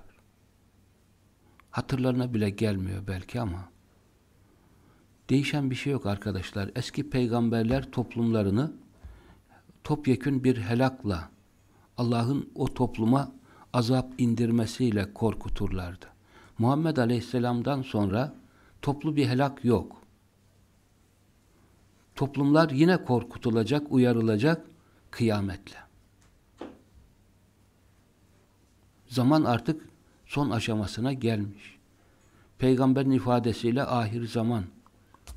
Hatırlarına bile gelmiyor belki ama değişen bir şey yok arkadaşlar. Eski peygamberler toplumlarını topyekün bir helakla Allah'ın o topluma azap indirmesiyle korkuturlardı. Muhammed Aleyhisselam'dan sonra toplu bir helak yok. Toplumlar yine korkutulacak, uyarılacak kıyametle. Zaman artık son aşamasına gelmiş. Peygamberin ifadesiyle ahir zaman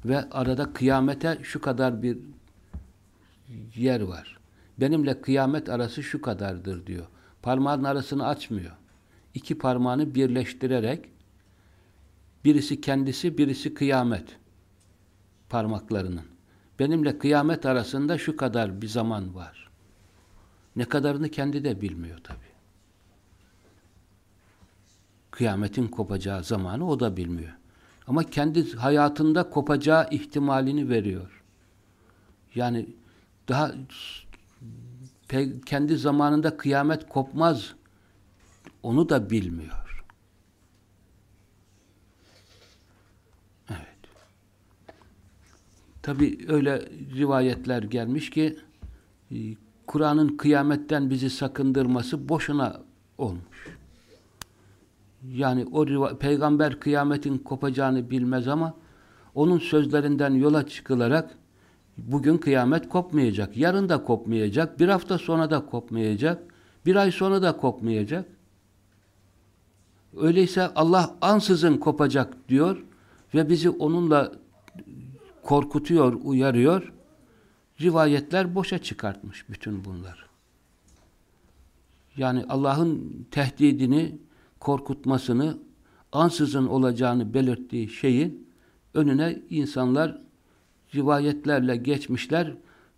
ve arada kıyamete şu kadar bir yer var. Benimle kıyamet arası şu kadardır diyor. Parmağın arasını açmıyor. İki parmağını birleştirerek birisi kendisi, birisi kıyamet parmaklarının. Benimle kıyamet arasında şu kadar bir zaman var. Ne kadarını kendi de bilmiyor tabi. Kıyametin kopacağı zamanı o da bilmiyor. Ama kendi hayatında kopacağı ihtimalini veriyor. Yani daha kendi zamanında kıyamet kopmaz onu da bilmiyor. Evet. Tabi öyle rivayetler gelmiş ki e, Kur'an'ın kıyametten bizi sakındırması boşuna olmuş. Yani o peygamber kıyametin kopacağını bilmez ama onun sözlerinden yola çıkılarak bugün kıyamet kopmayacak, yarın da kopmayacak, bir hafta sonra da kopmayacak, bir ay sonra da kopmayacak. Öyleyse Allah ansızın kopacak diyor ve bizi onunla korkutuyor, uyarıyor. Rivayetler boşa çıkartmış bütün bunlar. Yani Allah'ın tehdidini korkutmasını, ansızın olacağını belirttiği şeyin önüne insanlar rivayetlerle geçmişler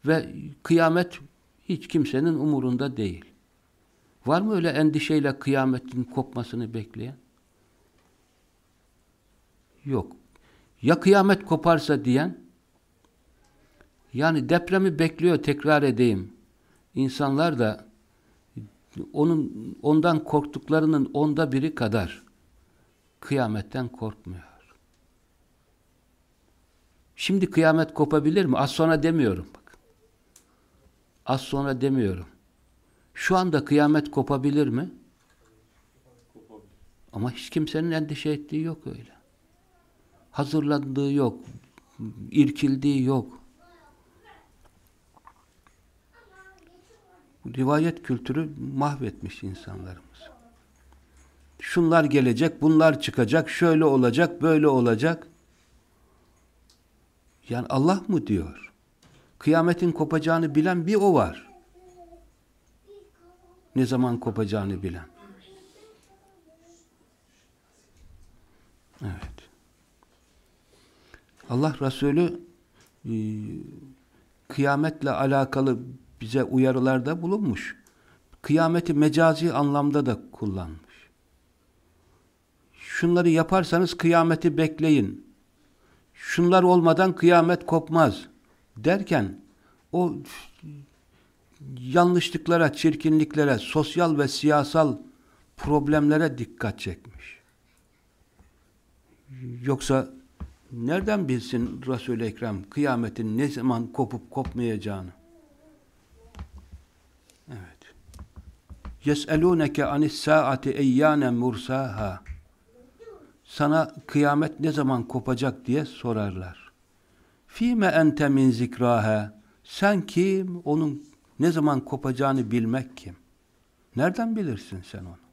ve kıyamet hiç kimsenin umurunda değil. Var mı öyle endişeyle kıyametin kopmasını bekleyen? Yok. Ya kıyamet koparsa diyen, yani depremi bekliyor tekrar edeyim. İnsanlar da onun ondan korktuklarının onda biri kadar kıyametten korkmuyor. Şimdi kıyamet kopabilir mi? Az sonra demiyorum bak. Az sonra demiyorum. Şu anda kıyamet kopabilir mi? Ama hiç kimsenin endişe ettiği yok öyle. Hazırlandığı yok. irkildiği yok. rivayet kültürü mahvetmiş insanlarımız. Şunlar gelecek, bunlar çıkacak, şöyle olacak, böyle olacak. Yani Allah mı diyor? Kıyametin kopacağını bilen bir o var. Ne zaman kopacağını bilen. Evet. Allah Resulü e, kıyametle alakalı bize uyarılarda bulunmuş. Kıyameti mecazi anlamda da kullanmış. Şunları yaparsanız kıyameti bekleyin. Şunlar olmadan kıyamet kopmaz derken o yanlışlıklara, çirkinliklere, sosyal ve siyasal problemlere dikkat çekmiş. Yoksa nereden bilsin Resul-i Ekrem kıyametin ne zaman kopup kopmayacağını? Evet. Yes'elûneke anis saati eyyâne mursâhâ. Sana kıyamet ne zaman kopacak diye sorarlar. Fîme ente min zikrâhâ. Sen kim? Onun ne zaman kopacağını bilmek kim? Nereden bilirsin sen onu?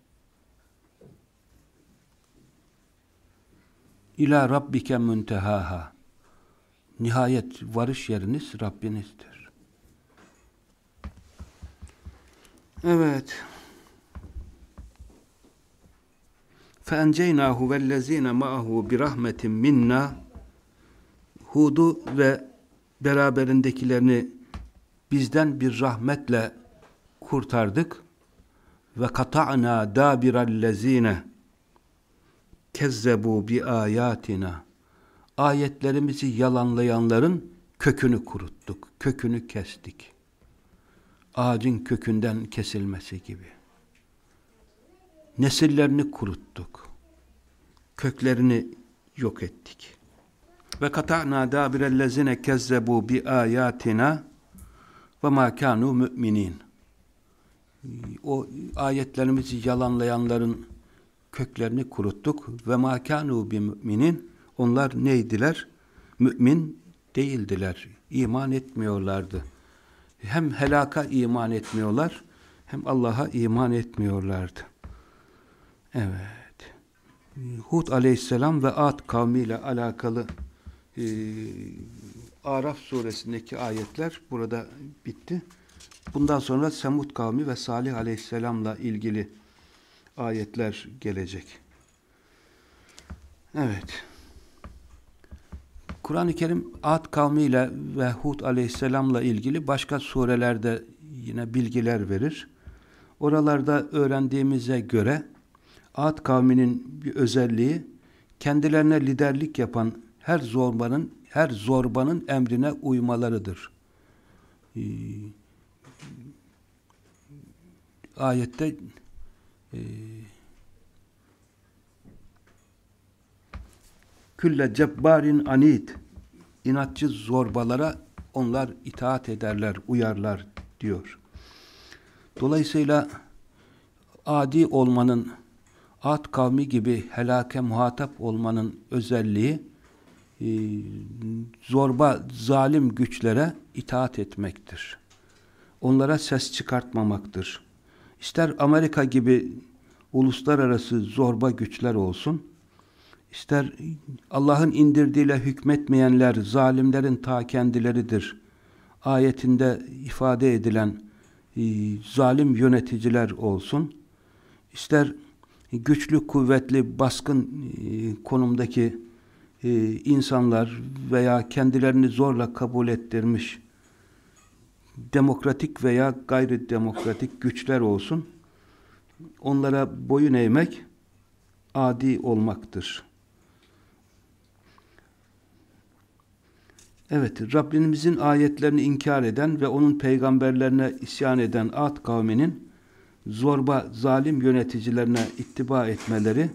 İlâ rabbike müntehâhâ. Nihayet varış yeriniz Rabbinizdir. Evet. فَاَنْجَيْنَاهُ وَالَّذ۪ينَ مَعَهُ بِرَحْمَةٍ minna Hud'u ve beraberindekilerini bizden bir rahmetle kurtardık ve kata'na dabirallezine kezzebu bi ayatina ayetlerimizi yalanlayanların kökünü kuruttuk, kökünü kestik. Ağacın kökünden kesilmesi gibi. Nesillerini kuruttuk. Köklerini yok ettik. Ve kata'na dabirellezine kezzebu bi ayatina ve ma kanu müminin. O ayetlerimizi yalanlayanların köklerini kuruttuk ve ma kanu bi müminin. Onlar neydiler? Mümin değildiler. İman etmiyorlardı. Hem helaka iman etmiyorlar, hem Allah'a iman etmiyorlardı. Evet. Hud aleyhisselam ve Ad kavmiyle alakalı e, Araf suresindeki ayetler burada bitti. Bundan sonra Semud kavmi ve Salih aleyhisselamla ilgili ayetler gelecek. Evet. Kur'an-ı Kerim Ad kavmiyle ve Hud aleyhisselamla ilgili başka surelerde yine bilgiler verir. Oralarda öğrendiğimize göre Ad kavminin bir özelliği kendilerine liderlik yapan her zorbanın her zorbanın emrine uymalarıdır. Ee, ayette külle cebbarin anid inatçı zorbalara onlar itaat ederler, uyarlar diyor. Dolayısıyla adi olmanın, Ad kavmi gibi helake muhatap olmanın özelliği e, zorba, zalim güçlere itaat etmektir. Onlara ses çıkartmamaktır. İster Amerika gibi uluslararası zorba güçler olsun, ister Allah'ın indirdiğiyle hükmetmeyenler zalimlerin ta kendileridir. Ayetinde ifade edilen e, zalim yöneticiler olsun, ister güçlü, kuvvetli, baskın e, konumdaki e, insanlar veya kendilerini zorla kabul ettirmiş demokratik veya gayri demokratik güçler olsun, onlara boyun eğmek adi olmaktır. Evet, Rabbimizin ayetlerini inkar eden ve onun peygamberlerine isyan eden Ad kavminin zorba, zalim yöneticilerine ittiba etmeleri,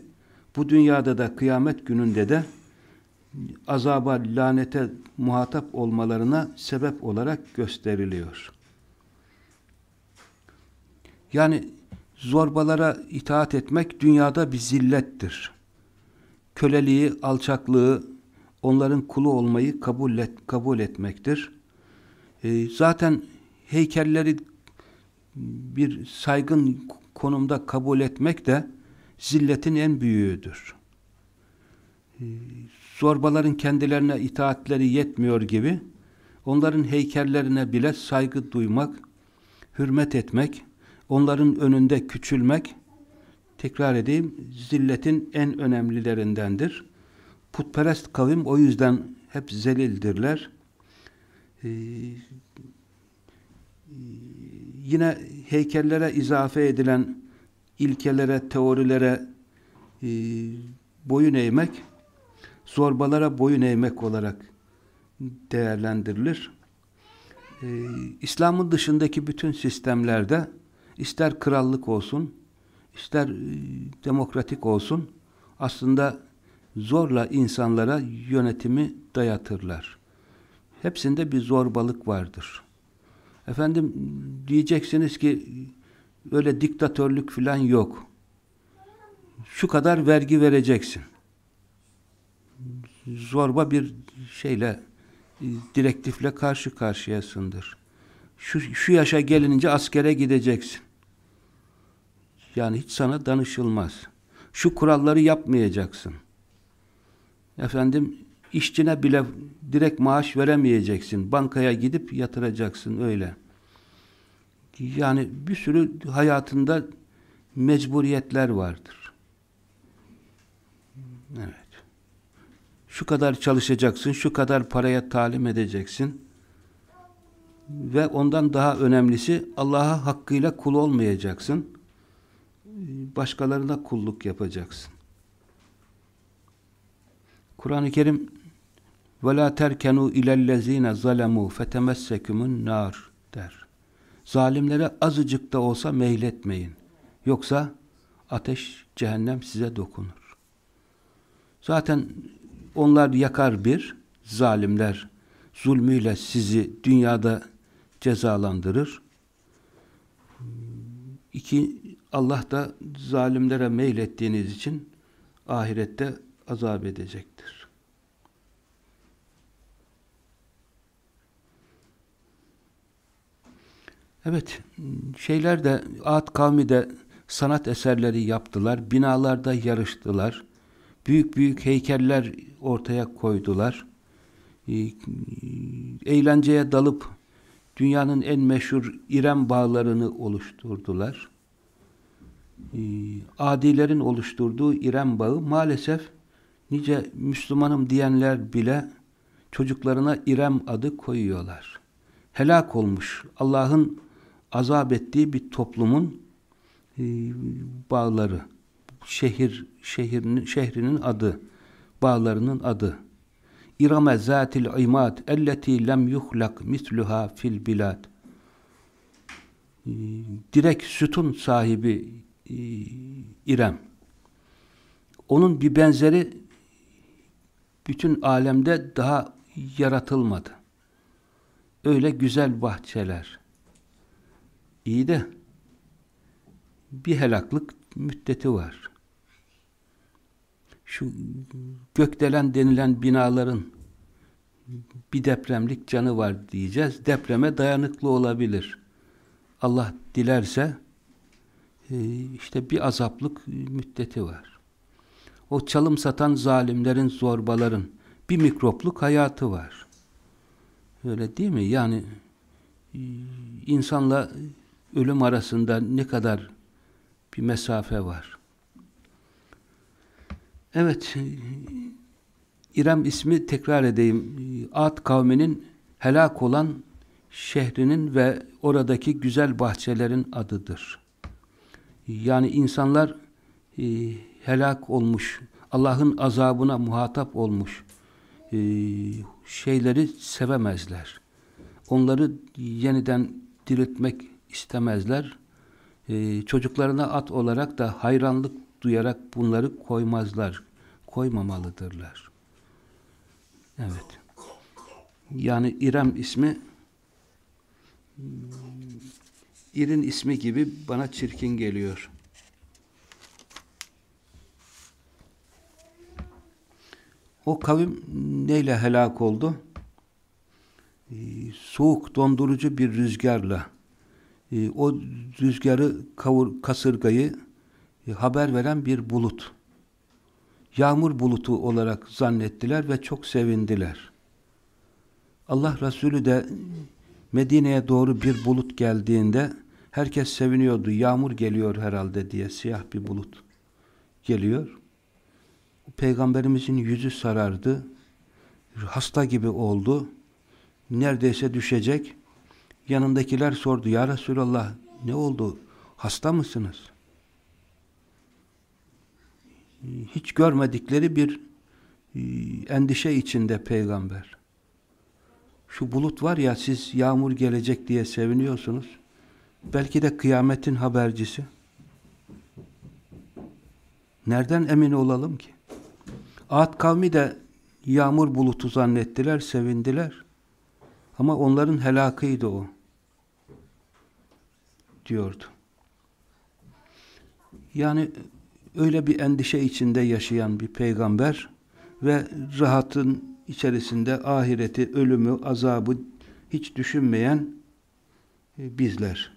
bu dünyada da kıyamet gününde de azaba, lanete muhatap olmalarına sebep olarak gösteriliyor. Yani zorbalara itaat etmek dünyada bir zillettir. Köleliği, alçaklığı, onların kulu olmayı kabul, et, kabul etmektir. E, zaten heykelleri bir saygın konumda kabul etmek de zilletin en büyüğüdür. E, zorbaların kendilerine itaatleri yetmiyor gibi onların heykellerine bile saygı duymak, hürmet etmek, onların önünde küçülmek, tekrar edeyim, zilletin en önemlilerindendir. Putperest kavim o yüzden hep zelildirler. Ee, yine heykellere izafe edilen ilkelere, teorilere e, boyun eğmek, zorbalara boyun eğmek olarak değerlendirilir. Ee, İslam'ın dışındaki bütün sistemlerde ister krallık olsun, ister e, demokratik olsun, aslında zorla insanlara yönetimi dayatırlar. Hepsinde bir zorbalık vardır. Efendim diyeceksiniz ki öyle diktatörlük falan yok. Şu kadar vergi vereceksin. Zorba bir şeyle direktifle karşı karşıyasındır. Şu, şu yaşa gelince askere gideceksin. Yani hiç sana danışılmaz. Şu kuralları yapmayacaksın efendim işçine bile direkt maaş veremeyeceksin. Bankaya gidip yatıracaksın öyle. Yani bir sürü hayatında mecburiyetler vardır. Evet Şu kadar çalışacaksın, şu kadar paraya talim edeceksin. ve ondan daha önemlisi Allah'a hakkıyla kul olmayacaksın. Başkalarına kulluk yapacaksın. Kur'an-ı Kerim وَلَا تَرْكَنُوا اِلَى الَّذ۪ينَ ظَلَمُوا فَتَمَسَّكُمُ النَّارِ der. Zalimlere azıcık da olsa meyletmeyin. Yoksa ateş, cehennem size dokunur. Zaten onlar yakar bir, zalimler zulmüyle sizi dünyada cezalandırır. İki, Allah da zalimlere meylettiğiniz için ahirette azap edecektir. Evet, şeyler de Ad kavmi de sanat eserleri yaptılar, binalarda yarıştılar, büyük büyük heykeller ortaya koydular, ee, eğlenceye dalıp dünyanın en meşhur İrem bağlarını oluşturdular. Ee, adilerin oluşturduğu İrem bağı maalesef nice Müslümanım diyenler bile çocuklarına İrem adı koyuyorlar. Helak olmuş Allah'ın azap ettiği bir toplumun e, bağları. Şehir şehrinin şehrinin adı, bağlarının adı. İrame zatil imad elleti lem yuhlak misluha fil bilad. Ee, direk sütun sahibi e, İrem. Onun bir benzeri bütün alemde daha yaratılmadı. Öyle güzel bahçeler. İyi de bir helaklık müddeti var. Şu gökdelen denilen binaların bir depremlik canı var diyeceğiz. Depreme dayanıklı olabilir. Allah dilerse e, işte bir azaplık müddeti var. O çalım satan zalimlerin, zorbaların bir mikropluk hayatı var. Öyle değil mi? Yani e, insanla ölüm arasında ne kadar bir mesafe var. Evet, İrem ismi tekrar edeyim. Ad kavminin helak olan şehrinin ve oradaki güzel bahçelerin adıdır. Yani insanlar e, helak olmuş, Allah'ın azabına muhatap olmuş e, şeyleri sevemezler. Onları yeniden diriltmek istemezler. E, çocuklarına at olarak da hayranlık duyarak bunları koymazlar. Koymamalıdırlar. Evet. Yani İrem ismi İrin ismi gibi bana çirkin geliyor. O kavim neyle helak oldu? Ee, soğuk, dondurucu bir rüzgarla ee, o rüzgarı, kavur, kasırgayı haber veren bir bulut yağmur bulutu olarak zannettiler ve çok sevindiler. Allah Resulü de Medine'ye doğru bir bulut geldiğinde herkes seviniyordu. Yağmur geliyor herhalde diye siyah bir bulut geliyor. Peygamberimizin yüzü sarardı. Hasta gibi oldu. Neredeyse düşecek. Yanındakiler sordu. Ya Resulallah ne oldu? Hasta mısınız? Hiç görmedikleri bir e, endişe içinde peygamber. Şu bulut var ya siz yağmur gelecek diye seviniyorsunuz. Belki de kıyametin habercisi. Nereden emin olalım ki? Ad kavmi de yağmur bulutu zannettiler, sevindiler. Ama onların helakıydı o. Diyordu. Yani öyle bir endişe içinde yaşayan bir peygamber ve rahatın içerisinde ahireti, ölümü, azabı hiç düşünmeyen e, bizler.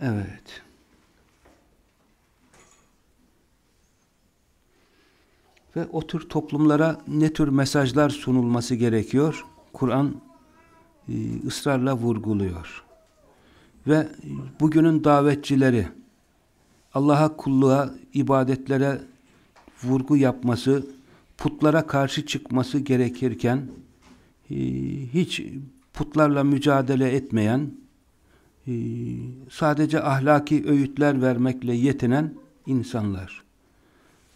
Evet. Ve o tür toplumlara ne tür mesajlar sunulması gerekiyor? Kur'an e, ısrarla vurguluyor. Ve bugünün davetçileri Allah'a kulluğa, ibadetlere vurgu yapması, putlara karşı çıkması gerekirken e, hiç putlarla mücadele etmeyen, e, sadece ahlaki öğütler vermekle yetinen insanlar.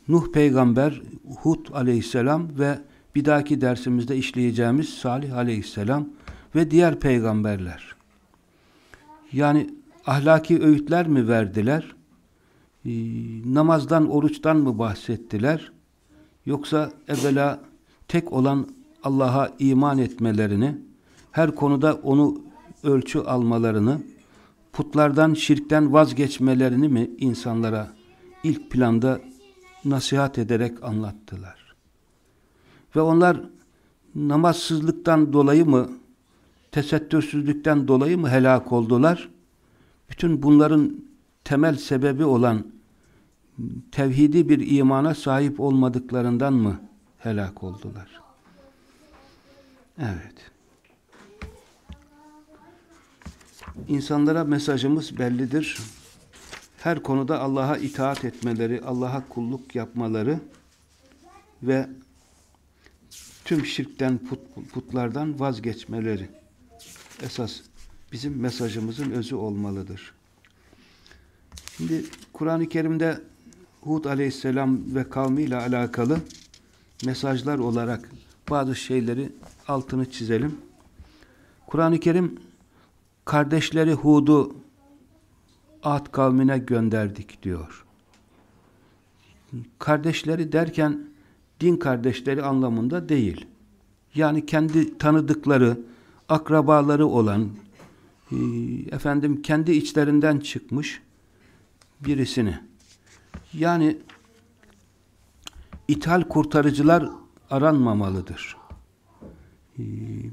Nuh peygamber, Hud aleyhisselam ve bir dahaki dersimizde işleyeceğimiz Salih aleyhisselam ve diğer peygamberler. Yani ahlaki öğütler mi verdiler? Ee, namazdan, oruçtan mı bahsettiler? Yoksa evvela tek olan Allah'a iman etmelerini, her konuda onu ölçü almalarını, putlardan, şirkten vazgeçmelerini mi insanlara ilk planda nasihat ederek anlattılar? Ve onlar namazsızlıktan dolayı mı, tesettürsüzlükten dolayı mı helak oldular? Bütün bunların temel sebebi olan tevhidi bir imana sahip olmadıklarından mı helak oldular? Evet. İnsanlara mesajımız bellidir. Her konuda Allah'a itaat etmeleri, Allah'a kulluk yapmaları ve tüm şirkten, put, putlardan vazgeçmeleri esas bizim mesajımızın özü olmalıdır. Şimdi Kur'an-ı Kerim'de Hud aleyhisselam ve kavmiyle alakalı mesajlar olarak bazı şeyleri altını çizelim. Kur'an-ı Kerim kardeşleri Hud'u Ad kavmine gönderdik diyor. Kardeşleri derken din kardeşleri anlamında değil. Yani kendi tanıdıkları, akrabaları olan, efendim kendi içlerinden çıkmış birisini. Yani ithal kurtarıcılar aranmamalıdır. E,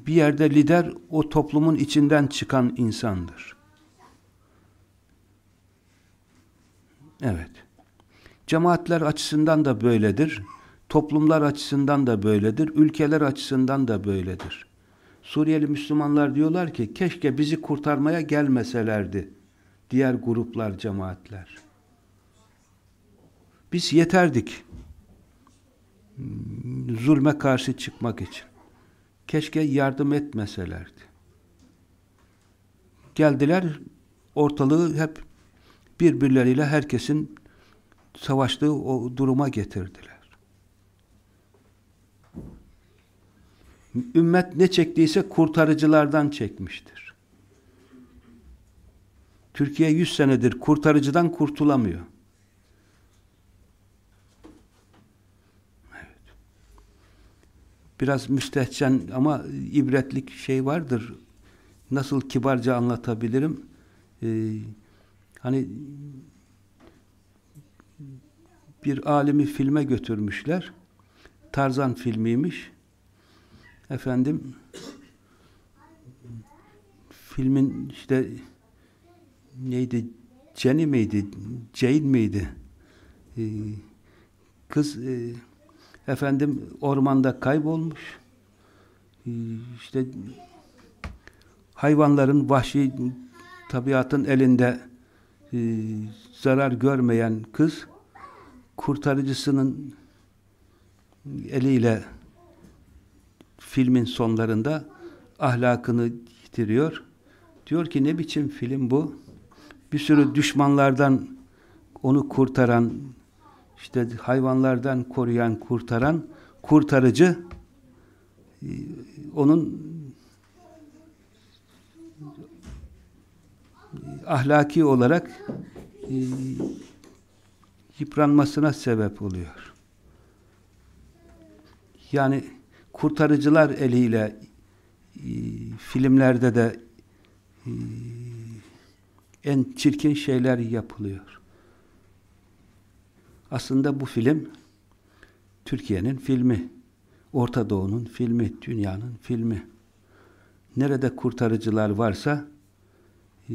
bir yerde lider o toplumun içinden çıkan insandır. Evet. Cemaatler açısından da böyledir. Toplumlar açısından da böyledir. Ülkeler açısından da böyledir. Suriyeli Müslümanlar diyorlar ki keşke bizi kurtarmaya gelmeselerdi. Diğer gruplar, cemaatler. Biz yeterdik. Zulme karşı çıkmak için. Keşke yardım etmeselerdi. Geldiler, ortalığı hep birbirleriyle herkesin savaştığı o duruma getirdiler. Ümmet ne çektiyse kurtarıcılardan çekmiştir. Türkiye yüz senedir kurtarıcıdan kurtulamıyor. Biraz müstehcen ama ibretlik şey vardır. Nasıl kibarca anlatabilirim? Ee, hani bir alimi filme götürmüşler. Tarzan filmiymiş efendim filmin işte neydi Jenny miydi Jane miydi ee, kız e, efendim ormanda kaybolmuş ee, işte hayvanların vahşi tabiatın elinde e, zarar görmeyen kız kurtarıcısının eliyle filmin sonlarında ahlakını yitiriyor. Diyor ki ne biçim film bu? Bir sürü düşmanlardan onu kurtaran, işte hayvanlardan koruyan, kurtaran, kurtarıcı e, onun ahlaki olarak e, yıpranmasına sebep oluyor. Yani kurtarıcılar eliyle e, filmlerde de en çirkin şeyler yapılıyor. Aslında bu film Türkiye'nin filmi, Orta Doğu'nun filmi, dünyanın filmi. Nerede kurtarıcılar varsa e,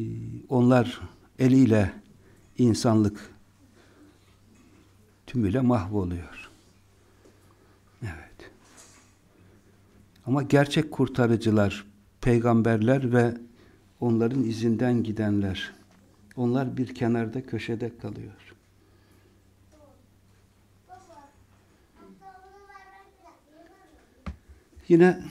onlar eliyle insanlık tümüyle mahvoluyor. Evet. Ama gerçek kurtarıcılar, peygamberler ve onların izinden gidenler, onlar bir kenarda köşede kalıyor. Yine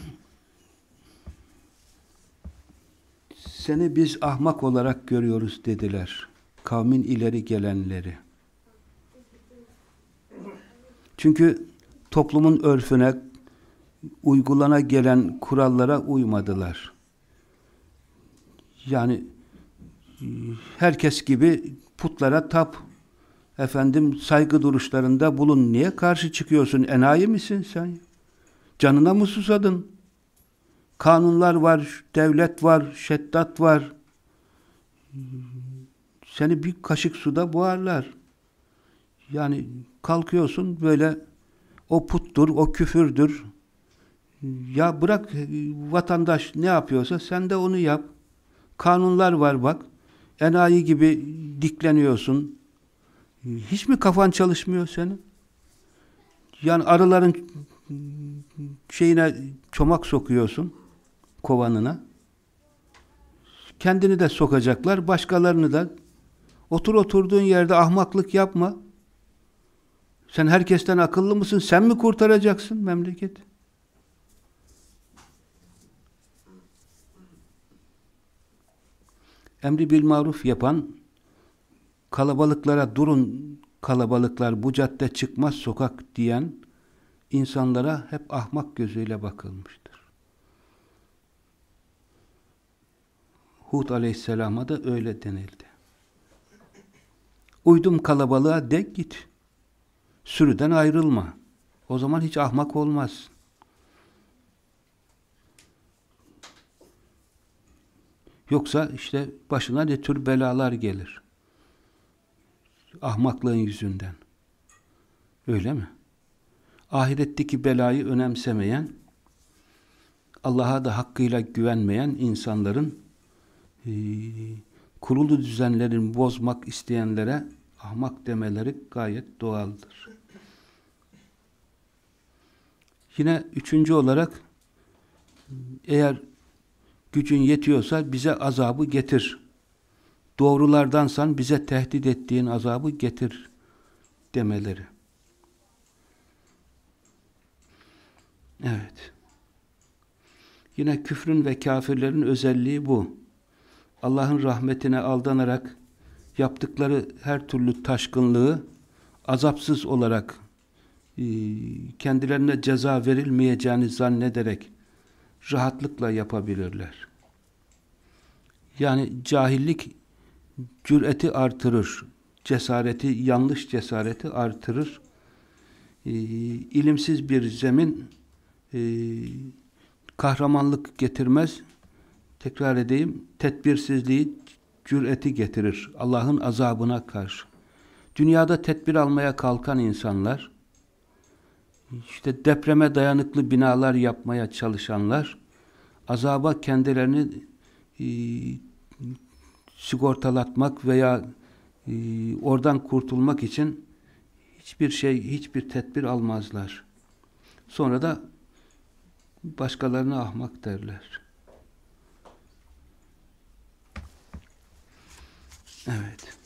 Seni biz ahmak olarak görüyoruz dediler. Kavmin ileri gelenleri. Çünkü toplumun örfüne, uygulana gelen kurallara uymadılar. Yani herkes gibi putlara tap, efendim saygı duruşlarında bulun. Niye karşı çıkıyorsun? Enayi misin sen? Canına mı susadın? Kanunlar var, devlet var, şeddat var. Seni bir kaşık suda boğarlar. Yani kalkıyorsun böyle o puttur, o küfürdür. Ya bırak vatandaş ne yapıyorsa sen de onu yap. Kanunlar var bak. Enayi gibi dikleniyorsun. Hiç mi kafan çalışmıyor senin? Yani arıların şeyine çomak sokuyorsun kovanına. Kendini de sokacaklar, başkalarını da. Otur oturduğun yerde ahmaklık yapma. Sen herkesten akıllı mısın? Sen mi kurtaracaksın memleketi? Emri bil maruf yapan kalabalıklara durun kalabalıklar bu cadde çıkmaz sokak diyen insanlara hep ahmak gözüyle bakılmıştır. Hud aleyhisselama da öyle denildi. Uydum kalabalığa de git. Sürüden ayrılma. O zaman hiç ahmak olmaz. Yoksa işte başına ne tür belalar gelir. Ahmaklığın yüzünden. Öyle mi? Ahiretteki belayı önemsemeyen, Allah'a da hakkıyla güvenmeyen insanların e, kurulu düzenlerin bozmak isteyenlere ahmak demeleri gayet doğaldır. Yine üçüncü olarak eğer gücün yetiyorsa bize azabı getir. Doğrulardansan bize tehdit ettiğin azabı getir demeleri. Evet. Yine küfrün ve kafirlerin özelliği bu. Allah'ın rahmetine aldanarak yaptıkları her türlü taşkınlığı azapsız olarak e, kendilerine ceza verilmeyeceğini zannederek rahatlıkla yapabilirler. Yani cahillik cüreti artırır, cesareti, yanlış cesareti artırır. E, ilimsiz bir zemin e, kahramanlık getirmez. Tekrar edeyim, tedbirsizliği, cüreti getirir Allah'ın azabına karşı. Dünyada tedbir almaya kalkan insanlar, işte depreme dayanıklı binalar yapmaya çalışanlar, azaba kendilerini e, sigortalatmak veya e, oradan kurtulmak için hiçbir şey, hiçbir tedbir almazlar. Sonra da başkalarına ahmak derler. Evet.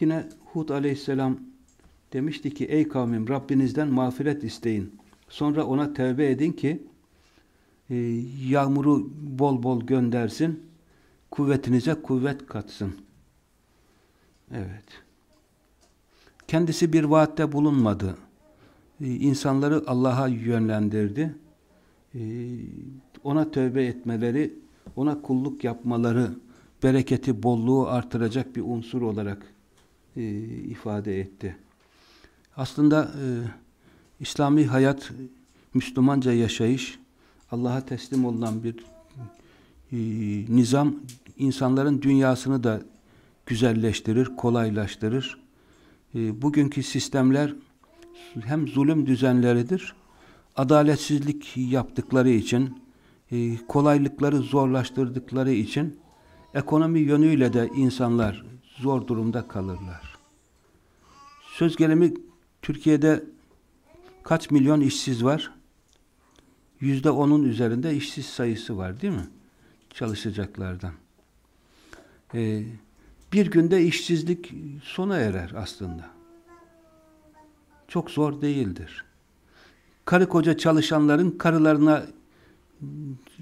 Yine Hud aleyhisselam demişti ki ey kavmim Rabbinizden mağfiret isteyin. Sonra ona tevbe edin ki e, yağmuru bol bol göndersin. Kuvvetinize kuvvet katsın. Evet. Kendisi bir vaatte bulunmadı. E, insanları Allah'a yönlendirdi. E, ona tövbe etmeleri, ona kulluk yapmaları bereketi, bolluğu artıracak bir unsur olarak e, ifade etti. Aslında e, İslami hayat, Müslümanca yaşayış, Allah'a teslim olunan bir e, nizam, insanların dünyasını da güzelleştirir, kolaylaştırır. E, bugünkü sistemler hem zulüm düzenleridir, adaletsizlik yaptıkları için, e, kolaylıkları zorlaştırdıkları için ekonomi yönüyle de insanlar zor durumda kalırlar. Söz gelimi Türkiye'de kaç milyon işsiz var? Yüzde onun üzerinde işsiz sayısı var değil mi? Çalışacaklardan. Ee, bir günde işsizlik sona erer aslında. Çok zor değildir. karı koca çalışanların karılarına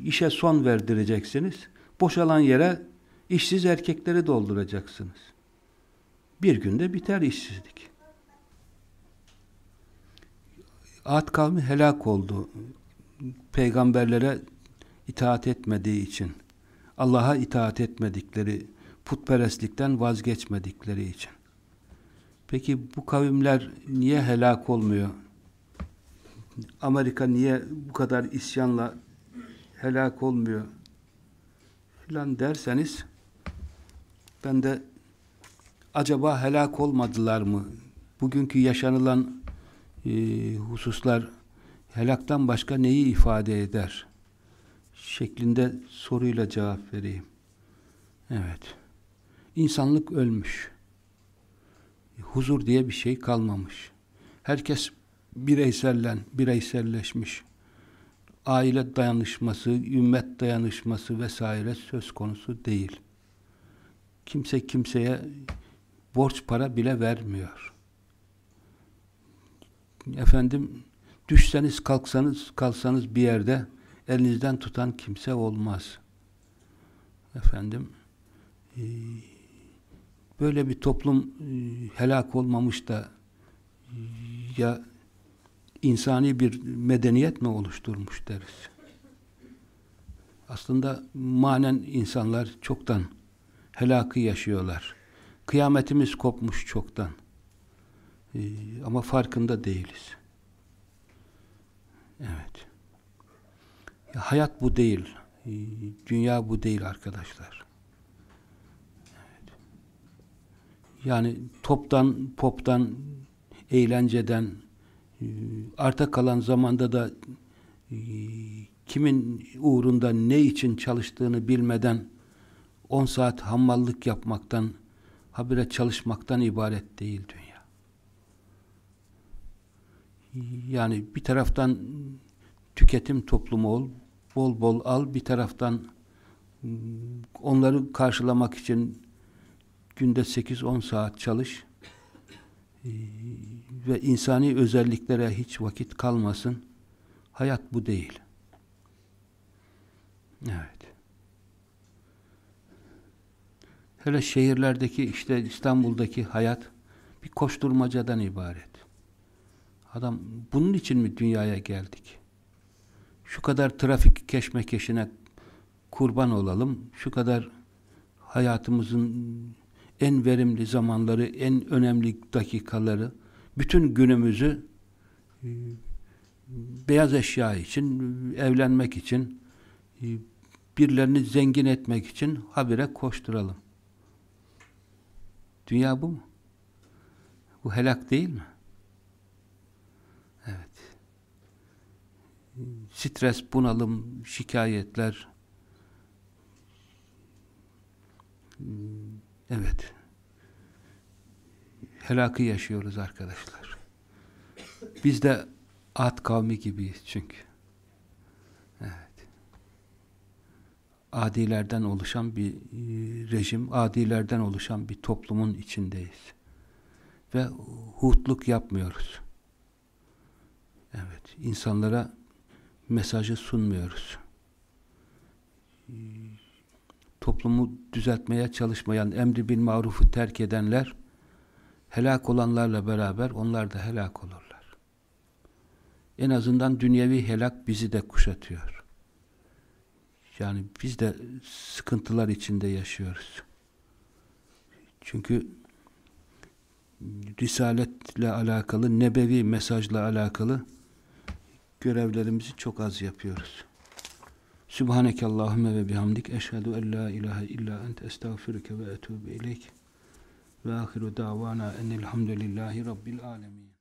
işe son verdireceksiniz. Boşalan yere işsiz erkekleri dolduracaksınız. Bir günde biter işsizlik. Ad kavmi helak oldu. Peygamberlere itaat etmediği için. Allah'a itaat etmedikleri, putperestlikten vazgeçmedikleri için. Peki bu kavimler niye helak olmuyor? Amerika niye bu kadar isyanla helak olmuyor? Filan derseniz ben de acaba helak olmadılar mı? Bugünkü yaşanılan e, hususlar helaktan başka neyi ifade eder? Şeklinde soruyla cevap vereyim. Evet. İnsanlık ölmüş. Huzur diye bir şey kalmamış. Herkes bireysellen, bireyselleşmiş. Aile dayanışması, ümmet dayanışması vesaire söz konusu değil. Kimse kimseye borç para bile vermiyor. Efendim düşseniz kalksanız kalsanız bir yerde elinizden tutan kimse olmaz. Efendim e, böyle bir toplum e, helak olmamış da e, ya insani bir medeniyet mi oluşturmuş deriz. Aslında manen insanlar çoktan helakı yaşıyorlar. Kıyametimiz kopmuş çoktan. Ee, ama farkında değiliz. Evet. Ya, hayat bu değil. Ee, dünya bu değil arkadaşlar. Evet. Yani toptan, poptan, eğlenceden, e, arta kalan zamanda da e, kimin uğrunda ne için çalıştığını bilmeden 10 saat hammallık yapmaktan, habire çalışmaktan ibaret değil dünya. Yani bir taraftan tüketim toplumu ol, bol bol al, bir taraftan onları karşılamak için günde 8-10 saat çalış ve insani özelliklere hiç vakit kalmasın. Hayat bu değil. Evet. Hele şehirlerdeki işte İstanbul'daki hayat bir koşturmacadan ibaret. Adam bunun için mi dünyaya geldik? Şu kadar trafik keşmekeşine kurban olalım. Şu kadar hayatımızın en verimli zamanları, en önemli dakikaları, bütün günümüzü e, beyaz eşya için, evlenmek için, e, birilerini zengin etmek için habire koşturalım. Dünya bu mu? Bu helak değil mi? Evet. Stres, bunalım, şikayetler. Evet. Helakı yaşıyoruz arkadaşlar. Biz de at kavmi gibiyiz çünkü. Evet. Adilerden oluşan bir e, rejim, adilerden oluşan bir toplumun içindeyiz. Ve hutluk yapmıyoruz. Evet, insanlara mesajı sunmuyoruz. Toplumu düzeltmeye çalışmayan, emri bil marufu terk edenler helak olanlarla beraber onlar da helak olurlar. En azından dünyevi helak bizi de kuşatıyor. Yani biz de sıkıntılar içinde yaşıyoruz. Çünkü risaletle alakalı, nebevi mesajla alakalı görevlerimizi çok az yapıyoruz. Subhaneke Allahümme ve bihamdik. Eşhedü en la ilahe illa ente. Estağfiruke ve etûbü ileyk. Ve ahiru davana enelhamdülillahi rabbil alemin.